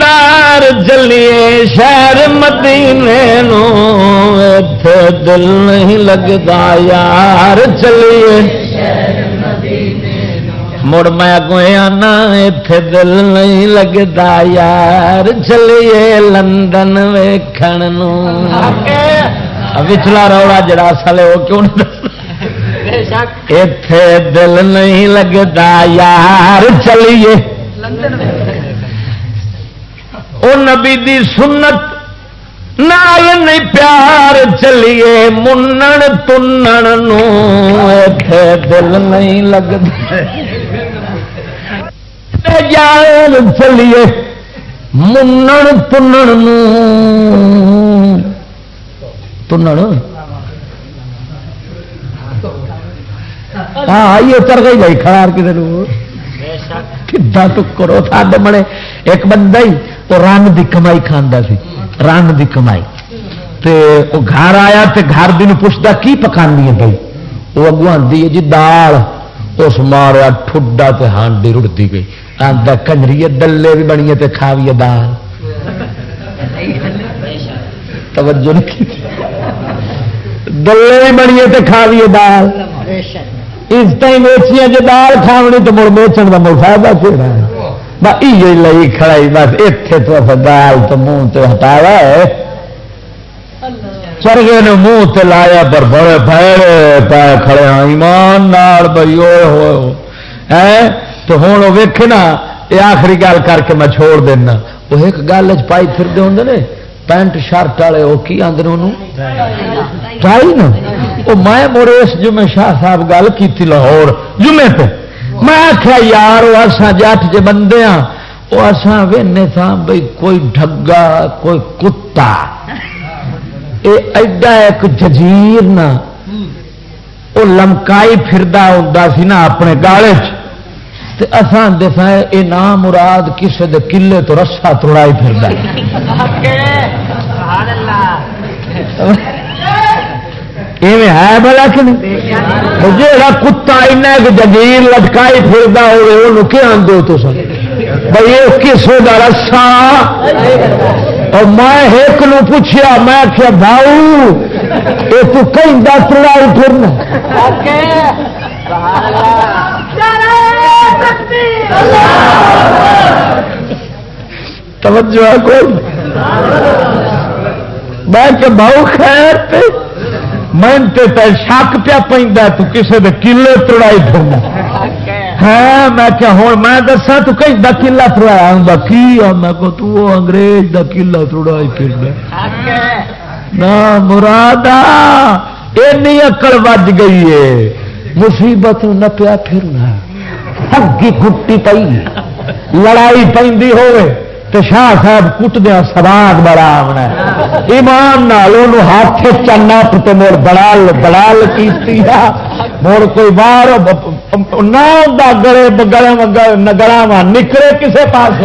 Speaker 2: دار جلیے شہر مدینے نو اتے دل نہیں لگتا یار چلیے مڑ میں اگویں آنا اتے دل نہیں لگتا یار چلیے لندن ویکھن وچلا روڑا جڑا سلے وہ کیوں اتے دل نہیں لگتا یار چلیے وہ نبی دی سنت نال نہیں پیار چلیے، منن تنن اتے دل نہیں لگتا یار چلیے، منن تنن تنن؟ ہاں آئیے چڑھ گئی بھائی خراب کسی کدا ٹکر ساڈے بڑے ایک بندہ ہی وہ رن کی کمائی کھانا سی، رن کی کمائی۔ تے وہ گھر آیا تے گھر دن پوچھتا کی پکانی ہے بھائی؟ وہ اگو آدھی ہے جی دال۔ اس مارا ٹھڈا تے ہانڈی رڑتی گئی۔ آدھا کنجری دلے بھی بنی تے کھاوی دال۔ توجہ نہیں دلے بھی بنی تے کھاوی دال۔ اس ٹائم ویچیاں جی دال کھاونی تو مڑ بیچن کا مڑ فائدہ کہنا ہے؟ یہ لئی کھڑائی بس اتنے تو دال تو منہ تو ہٹایا ہے چرگے نے منہ تے لایا پر بڑے پھیڑے پے کھڑے ایمان نال بھائی ہوئے تو ہوں وہ ویکے نا یہ آخری گل کر کے میں چھوڑ دینا وہ ایک گل چ پائی پھرتے ہوں نے پینٹ شرٹ والے وہ کی آدھے انہوں ٹائی نا وہ میں مڑے اس جمعے شاہ صاحب گل کی لاہور جمعے پہ میں آخیا یار وہ اصا جٹ جے بندے ہاں وہ اصا وہنے تھا بھائی کوئی ڈگا کوئی کتا۔ یہ ایڈا ایک جزیر نا وہ لمکائی پھردا ہوں نا اپنے گالے اسان دسا یہ نام مراد کسی دے کلے تو رسا توڑائی پھر ہے۔ بلا کہ نہیں؟ جا کتا جگیر لٹکائی پھر وہ کیا آدھے تو سر بھائی کسو کا رسا؟ اور میں ایک نو پوچھا میں کیا بھاؤ یہ تو کئی دس پھرنا توجہ کوئی؟ میں کہ بہو خیر من تے شک پیا پہ تو کسی کے کلے توڑائی پھرنا ہاں میں کیا ہوں، میں دسا تو کہیں دا کلا تڑایا ہوں کی؟ میں کو تو انگریز دا کلا توڑائی پھرنا نہ مراد اینی اکڑ وج گئی ہے۔ مصیبت نہ پیا پھرنا۔ ہگی کٹی پی لڑائی پی ہوئے۔ تو شاہ صاحب کٹدیا سواد بڑا آنا ایمان نال ہاتھ چنا پتے مڑ بڑال بڑال کی مڑ کوئی باہر نہ گڑے گڑا گڑا نکلے کسے پاس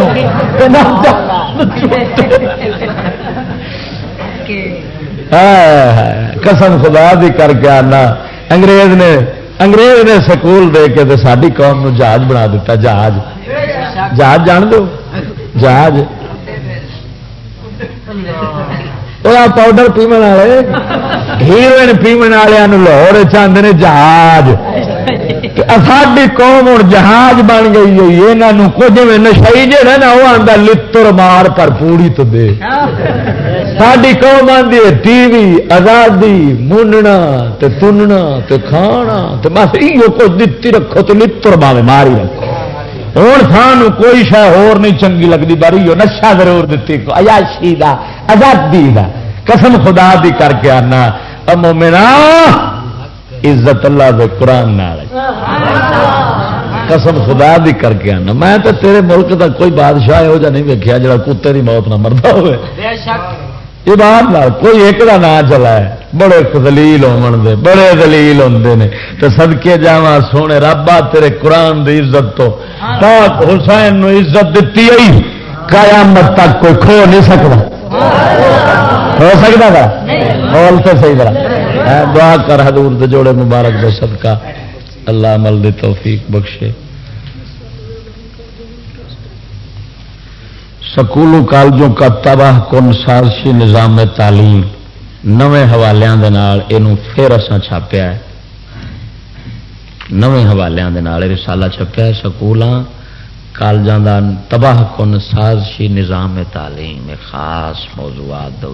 Speaker 2: قسم خدا دی کر کے آنا۔ انگریز نے انگریز نے سکول دے کے ساری قوم نو جہاز بنا دیتا جہاز۔ جہاز جان دو جہاز۔ پاؤڈر پیمن والے؟ ہیروئن پیمن والوں لاہور چاہتے ہیں جہاز۔ ساری قوم ہوں جہاز بن گئی ہوئی یہاں کچھ میں نشائی جہا نا وہ آتا لر مار پر پوڑی تو دے۔ ساری قوم آدھی ٹی وی، آزادی مننا تے تننا تے کھانا تے بس یہ کچھ دتی رکھو تو لر باوے ماری رکھو۔ ہوں سان کوئی شہ ہور نہیں چنگی لگتی باری نشا ضرور دیتی اجاشی دا آزادی دا۔ قسم خدا دی کر کے آنا۔ مومنا عزت اللہ دے قرآن قسم خدا دی کر کے آنا۔ میں تو تیرے ملک کا کوئی بادشاہ یہو جہ نہیں ویکیا جا کتے کی موت نہ مرتا ہوئے۔ یہ بات کوئی ایک کا نام چلا ہے بڑے دلیل دے بڑے دلیل ہوتے ہیں تو سدکے جا سونے رابا تیرے قرآن دی عزت تو۔ پاک حسین نو عزت دیتی آئی قیامت تک کوئی کھو نہیں سکتا ہو سکتا تھا بول تو صحیح طرح دعا کر حضور دے جوڑے مبارک دے صدقہ۔ اللہ عمل دی توفیق بخشے۔ سکولوں کالجوں کا تباہ کن سازشی نظام تعلیم۔ نویں حوالوں کے پھر اسان چھاپیا ہے۔ نویں حوالوں کے رسالہ چھپیا ہے سکولوں کالجوں کا تباہ کن سازشی نظام تعلیم خاص موضوعات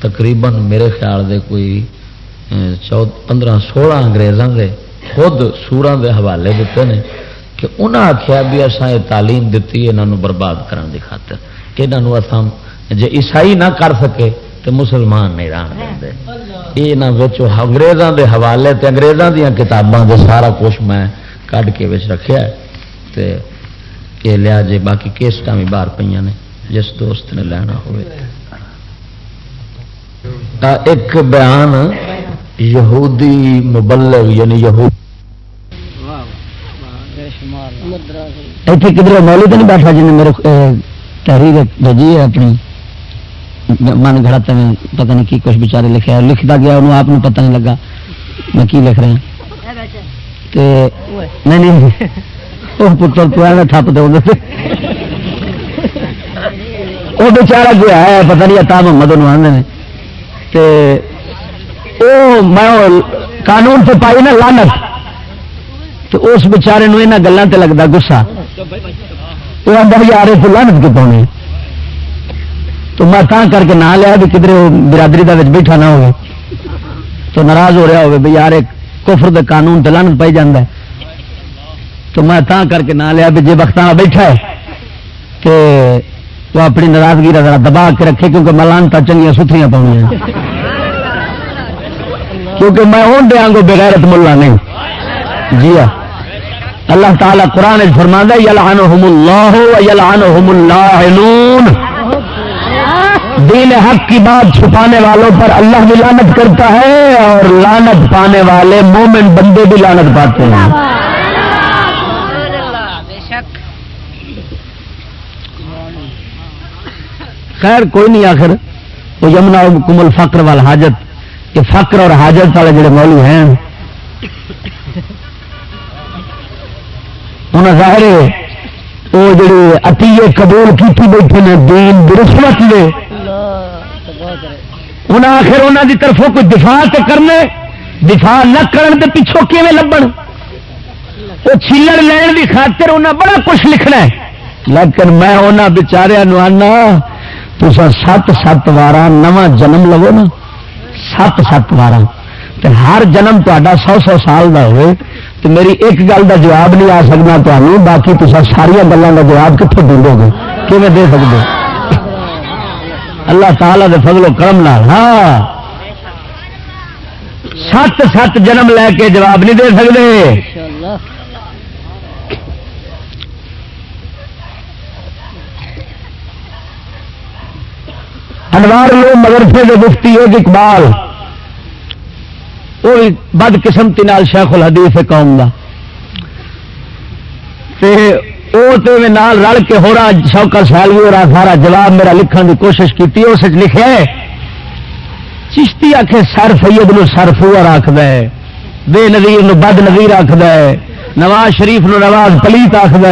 Speaker 2: تقریباً میرے خیال دے کوئی پندرہ سولہ انگریزوں کے خود سورا کے حوالے دیتے ہیں کہ انہیں آخیا بھی اصا یہ تعلیم دیتی یہاں برباد کرنے کی خاطر کہ یہاں جی عیسائی نہ کر سکے تو مسلمان نہیں رہن دے۔ یہ اگریزوں کے حوالے تے انگریزوں دیا کتاباں دے سارا کچھ میں کھ کے رکھا تے کہ لیا جے باقی کیسٹ بھی باہر پہ نے جس دوست نے لینا ہوئے۔ ایک بیان یہودی مبلغ یعنی یہود
Speaker 3: اتنے کدھر مولی تو نہیں بیٹھا جن میرے تحریر بجی ہے اپنی؟
Speaker 2: من گھڑا میں پتہ نہیں کی کچھ بچارے لکھا لکھتا گیا، انہوں آپ پتہ نہیں لگا میں کی لکھ رہا نہیں نہیں۔ وہ پتر، تو ہے ٹھپ دے وہ بچارا جو ہے، پتہ نہیں تا محمد انہوں آدھے میں قانون سے پائی نا لانت تو اس بچارے یہاں گلوں سے لگتا گسا وہ آدھا یار لانت کے پاؤنے تو میں تاں کر کے نہ لیا بھی کدھر برادری کا بیٹھا نہ ہوگی تو ناراض ہو رہا ہوگا بھی یار کفر دے قانون تلن پائی جانا ہے۔ تو میں تاں کر کے نہ لیا بھی جی وقت بیٹھا ہے کہ وہ اپنی ناراضگی ذرا دبا کے رکھے کیونکہ میں لانتا چنگیا ستھریاں پاؤنی کیونکہ میں اون دیا گو بغیرت ملا نہیں۔ جی ہاں۔ اللہ تعالیٰ قرآن فرما یلعنہم اللہ و یلعنہم اللہ دین حق کی بات چھپانے والوں پر اللہ بھی لانت کرتا ہے اور لانت پانے والے مومن بندے بھی لانت پاتے ہیں۔ خیر، کوئی نہیں آخر۔ وہ یمنا کمل فقر وال حاجت یہ فقر اور حاجت والے جڑے مولی ہیں۔ انہیں ظاہر وہ جڑے اتیے قبول کی بیٹھے نے دین درشمت نے انہیں آخر انہوں کی طرفوں کوئی دفاع تو کرنے دفاع نہ کرن دے پچھوں کیون لبن وہ چھیلڑ لین کی خاطر انہیں بڑا کچھ لکھنا ہے۔ لیکن میں انہوں بچاریا آنا تو سات سات وار نواں جنم لو نا۔ سات سات وار ہر جنم تا سو سو سال کا ہوئے۔ تو میری ایک گل کا جواب نہیں آ سکتا تمہیں باقی تو ساریا گلوں کا جواب کتوں دیں گے کیون دے سکتے اللہ تعالی دے فضل و کرم نال ہاں۔ سات سات جنم لے کے جواب نہیں دے سکتے انوار لو مدرسے کے مفتی ہوگ اقبال وہ بد قسمتی شیخ الحدیث قوم کا وہ نال رل کے ہو رہا شوکر سیالوی ہو رہا سارا جواب میرا لکھن کی کوشش کی اس لکھے چشتی آخ سر سید نو سر فور آخد بے نظیر بد نظیر آخد نواز شریف نو نواز پلیت آخد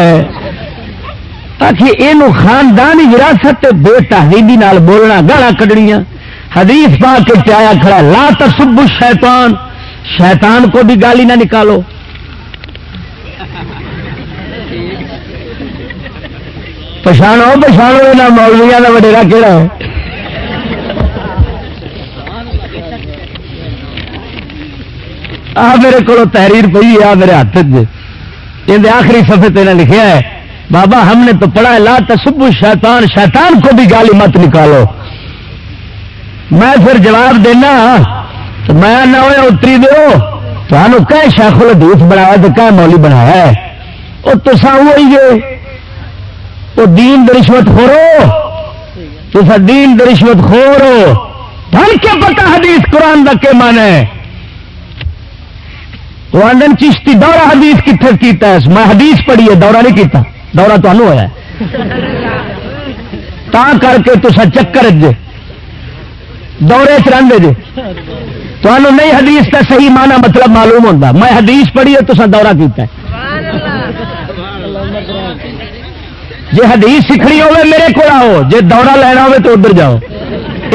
Speaker 2: تاکہ یہ خاندانی وراثت بے تحریبی نال بولنا گالا کڈنیا حدیث پا کے چایا کھڑا لا تصب شیطان شیطان کو بھی گالی نہ نکالو۔ پچھاڑو پچھاڑو یہاں مولویا کا وڈیرا کہڑا ہے؟ آ میرے کو تحریر پی ہے میرے ہاتھ یہ آخری سفے تین لکھا ہے، بابا ہم نے تو پڑھا ہے، لا تصب شیطان شیطان کو بھی گالی مت نکالو۔ میں پھر جواب دینا، تو میں نہ ہوئے، اتری دو تو کہ شیخ الحدیث بنایا، تو کہ مولی بنایا ہے۔ وہ تو سا ہوئی گے وہ دین درشوت خورو؟ تو دین درشوت خورو؟ بھر کے پتا حدیث قرآن کا کیا من ہے۔ وہ چشتی دورہ حدیث کتنے کیتا ہے؟ میں حدیث پڑھی ہے، دورہ نہیں کیتا۔ دورہ تو ہوا تا کر کے تو چکر جے جی۔ دورے چرندے جے جی۔ تو نہیں حدیث کا صحیح معنی مطلب معلوم ہوتا میں حدیث پڑھی ہے تو دورہ کیتا ہے۔ جی حدیث سیکھنی ہوے میرے کو آؤ جی دورہ لینا ہو تو ادھر جاؤ۔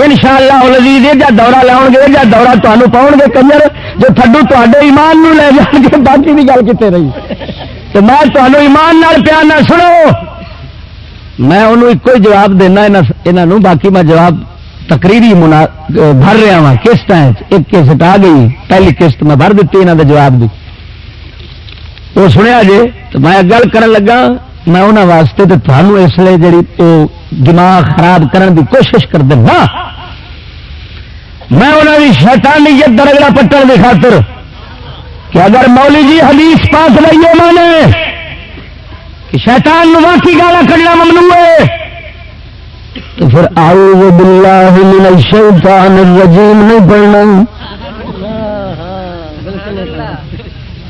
Speaker 2: ان شاء اللہ جا دورہ لاؤ گے یا دورہ تمہیں پاؤ گے کنجر، جو تھڈو تے ایمان نو لے جان گے، باقی بھی گل کتنے رہی۔ تو میں تمہیں ایمان نال پیار نہ سنو۔ میں انہوں ایک ہی جواب دینا یہاں باقی میں جواب تقریری منا، بھر رہا ہوں قسط ایک قسط آ گئی، پہلی قسط میں بھر دیتی یہاں کے جواب دی۔ وہ سنیا جی تو میں گل کر لگا میں انہوں واسطے تو تمہوں اس لیے جی دماغ خراب کرنے کی کوشش کر دینا ہاں۔ میں انہوں کی شیطانیت درگڑا پٹن کی خاطر کہ اگر مولی جی حدیث پاس لئیے مانے کہ شیطان واقعی گالا کرنا ممنوع ہے، تو پھر اعوذ باللہ من الشیطان الرجیم نہیں پڑھنا۔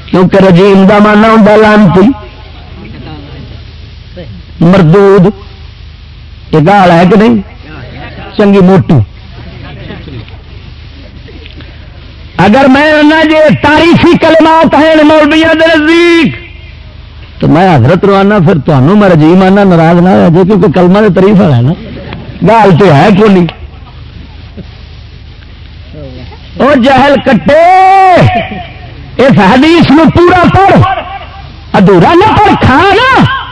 Speaker 2: کیونکہ رجیم کا مانا ہوں لانتی۔ مردود۔ یہ گال ہے کہ نہیں؟ چنگی موٹی۔ اگر میں جی تاریخی کلمات ہیں مولویا نزدیک، تو میں حضرت روانہ پھر تمہوں میں رجیم آنا ناراض نہ ہو جائے کیونکہ کلمہ کے تاریف ہے نا۔ گال تو ہے کو نہیں؟ وہ جہل کٹے۔ اس حدیث میں پورا پڑھ، ادھورا نہ پڑھ، کھا نا۔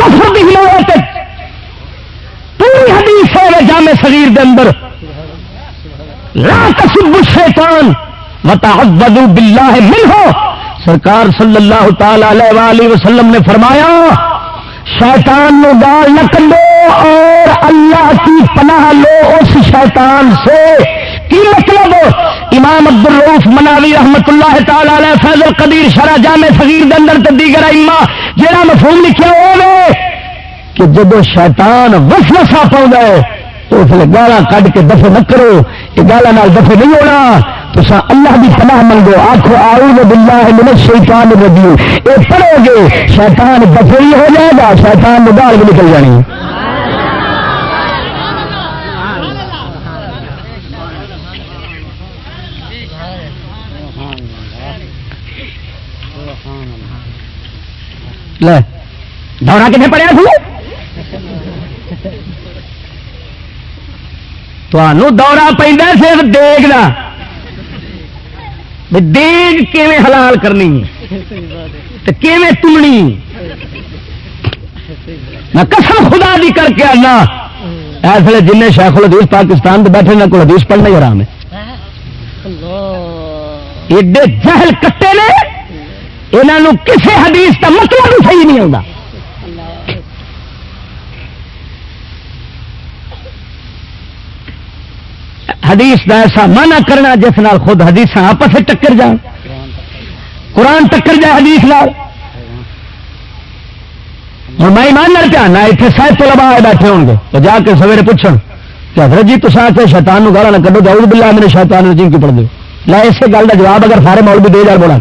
Speaker 2: کفر دی ہدایت پوری حدیث ہے جامع صغیر دے اندر۔ لا تسبوا الشیطان وتعوذوا باللہ منہ۔ سرکار صلی اللہ تعالی علیہ وسلم نے فرمایا، شیطان نو گال نہ کڈو اور اللہ کی پناہ لو اس شیطان سے۔ کی مطلب؟ امام عبد الروف مناوی رحمت اللہ تعالی علیہ فیض القدیر شرح جامع صغیر دے اندر تے دیگر ائمہ جڑا مفہوم لکھیا ہوے کہ جب شیطان وسوسہ پاؤں ہے تو اس لیے گالا کڈ کے دفے نہ کرو۔ یہ گالا نال دفے نہیں ہونا۔ تو سا اللہ کی پناہ منگو۔ آخو آؤ باللہ من الشیطان الرجیم۔ اے پڑھو گے، شیطان دفے ہی ہو جائے گا، شیطان میں گال بھی نکل جانی۔ دورہ کتنے پڑیا تھو دورہ پہ صرف دیگ کا دیگ کیویں حلال کرنی؟ کیویں تمنی؟ میں قسم خدا دی کر کے آنا۔ اس لیے جن شیخ الحدیث پاکستان میں بیٹھے نہ حدیث پڑھنا ہی آرام ہے۔ ایڈے جہل کٹے نے یہاں کسی حدیث کا مطلب بھی صحیح نہیں آتا حدیث کا ایسا مانا کرنا جس نال خود حدیث آپس ٹکر جان۔ قرآن ٹکر جائے حدیث نال۔ اور میں ایمان نال پیانا اتنے سائد تو لبا بیٹھے ہو گے۔ تو جا کے سویرے پوچھن۔ کہ حضرت جی تو کے شیطان نو گالا نہ کڈو؟ جاؤ بلا میرے شیطان رجیم کی پڑھ دو لا اسی گل کا جواب اگر سارے مول بھی دے جا بولا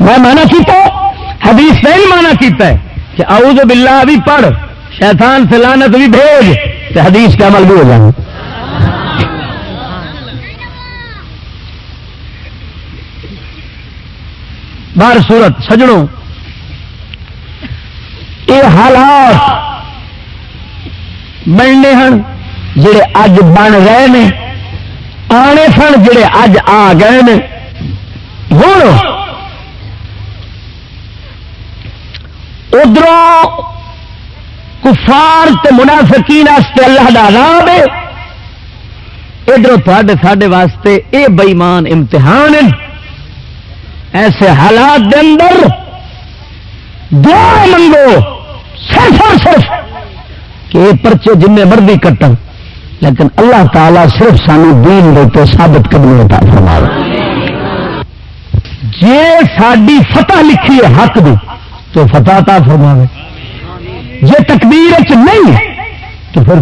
Speaker 2: میں مانا کیتا حدیث سے ہی مانا کیتا ہے کہ اعوذ باللہ بھی پڑھ۔ شیطان سے لانت بھی بھیج تو حدیث کا عمل بھی ہو جائے بار صورت سجڑوں یہ حالات بننے ہیں جڑے اج بن رہے ہیں آنے سن جڑے اج آ گئے ہیں ہوں ادھر کفار تے منافقین واسطے اللہ دا عذاب ہے۔ ادھر ساڈے واسطے اے بےمان امتحان ہیں ایسے حالات دے اندر دعا منگو، صرف اور صرف کہ یہ پرچے جن مرضی کٹن، لیکن اللہ تعالی صرف سانو دین دیتے ثابت قدم ہوتا فرما جی ساری فتح لکھی ہے حق دی، تو فتح تا فرماوے۔ یہ تقدیر نہیں تو پھر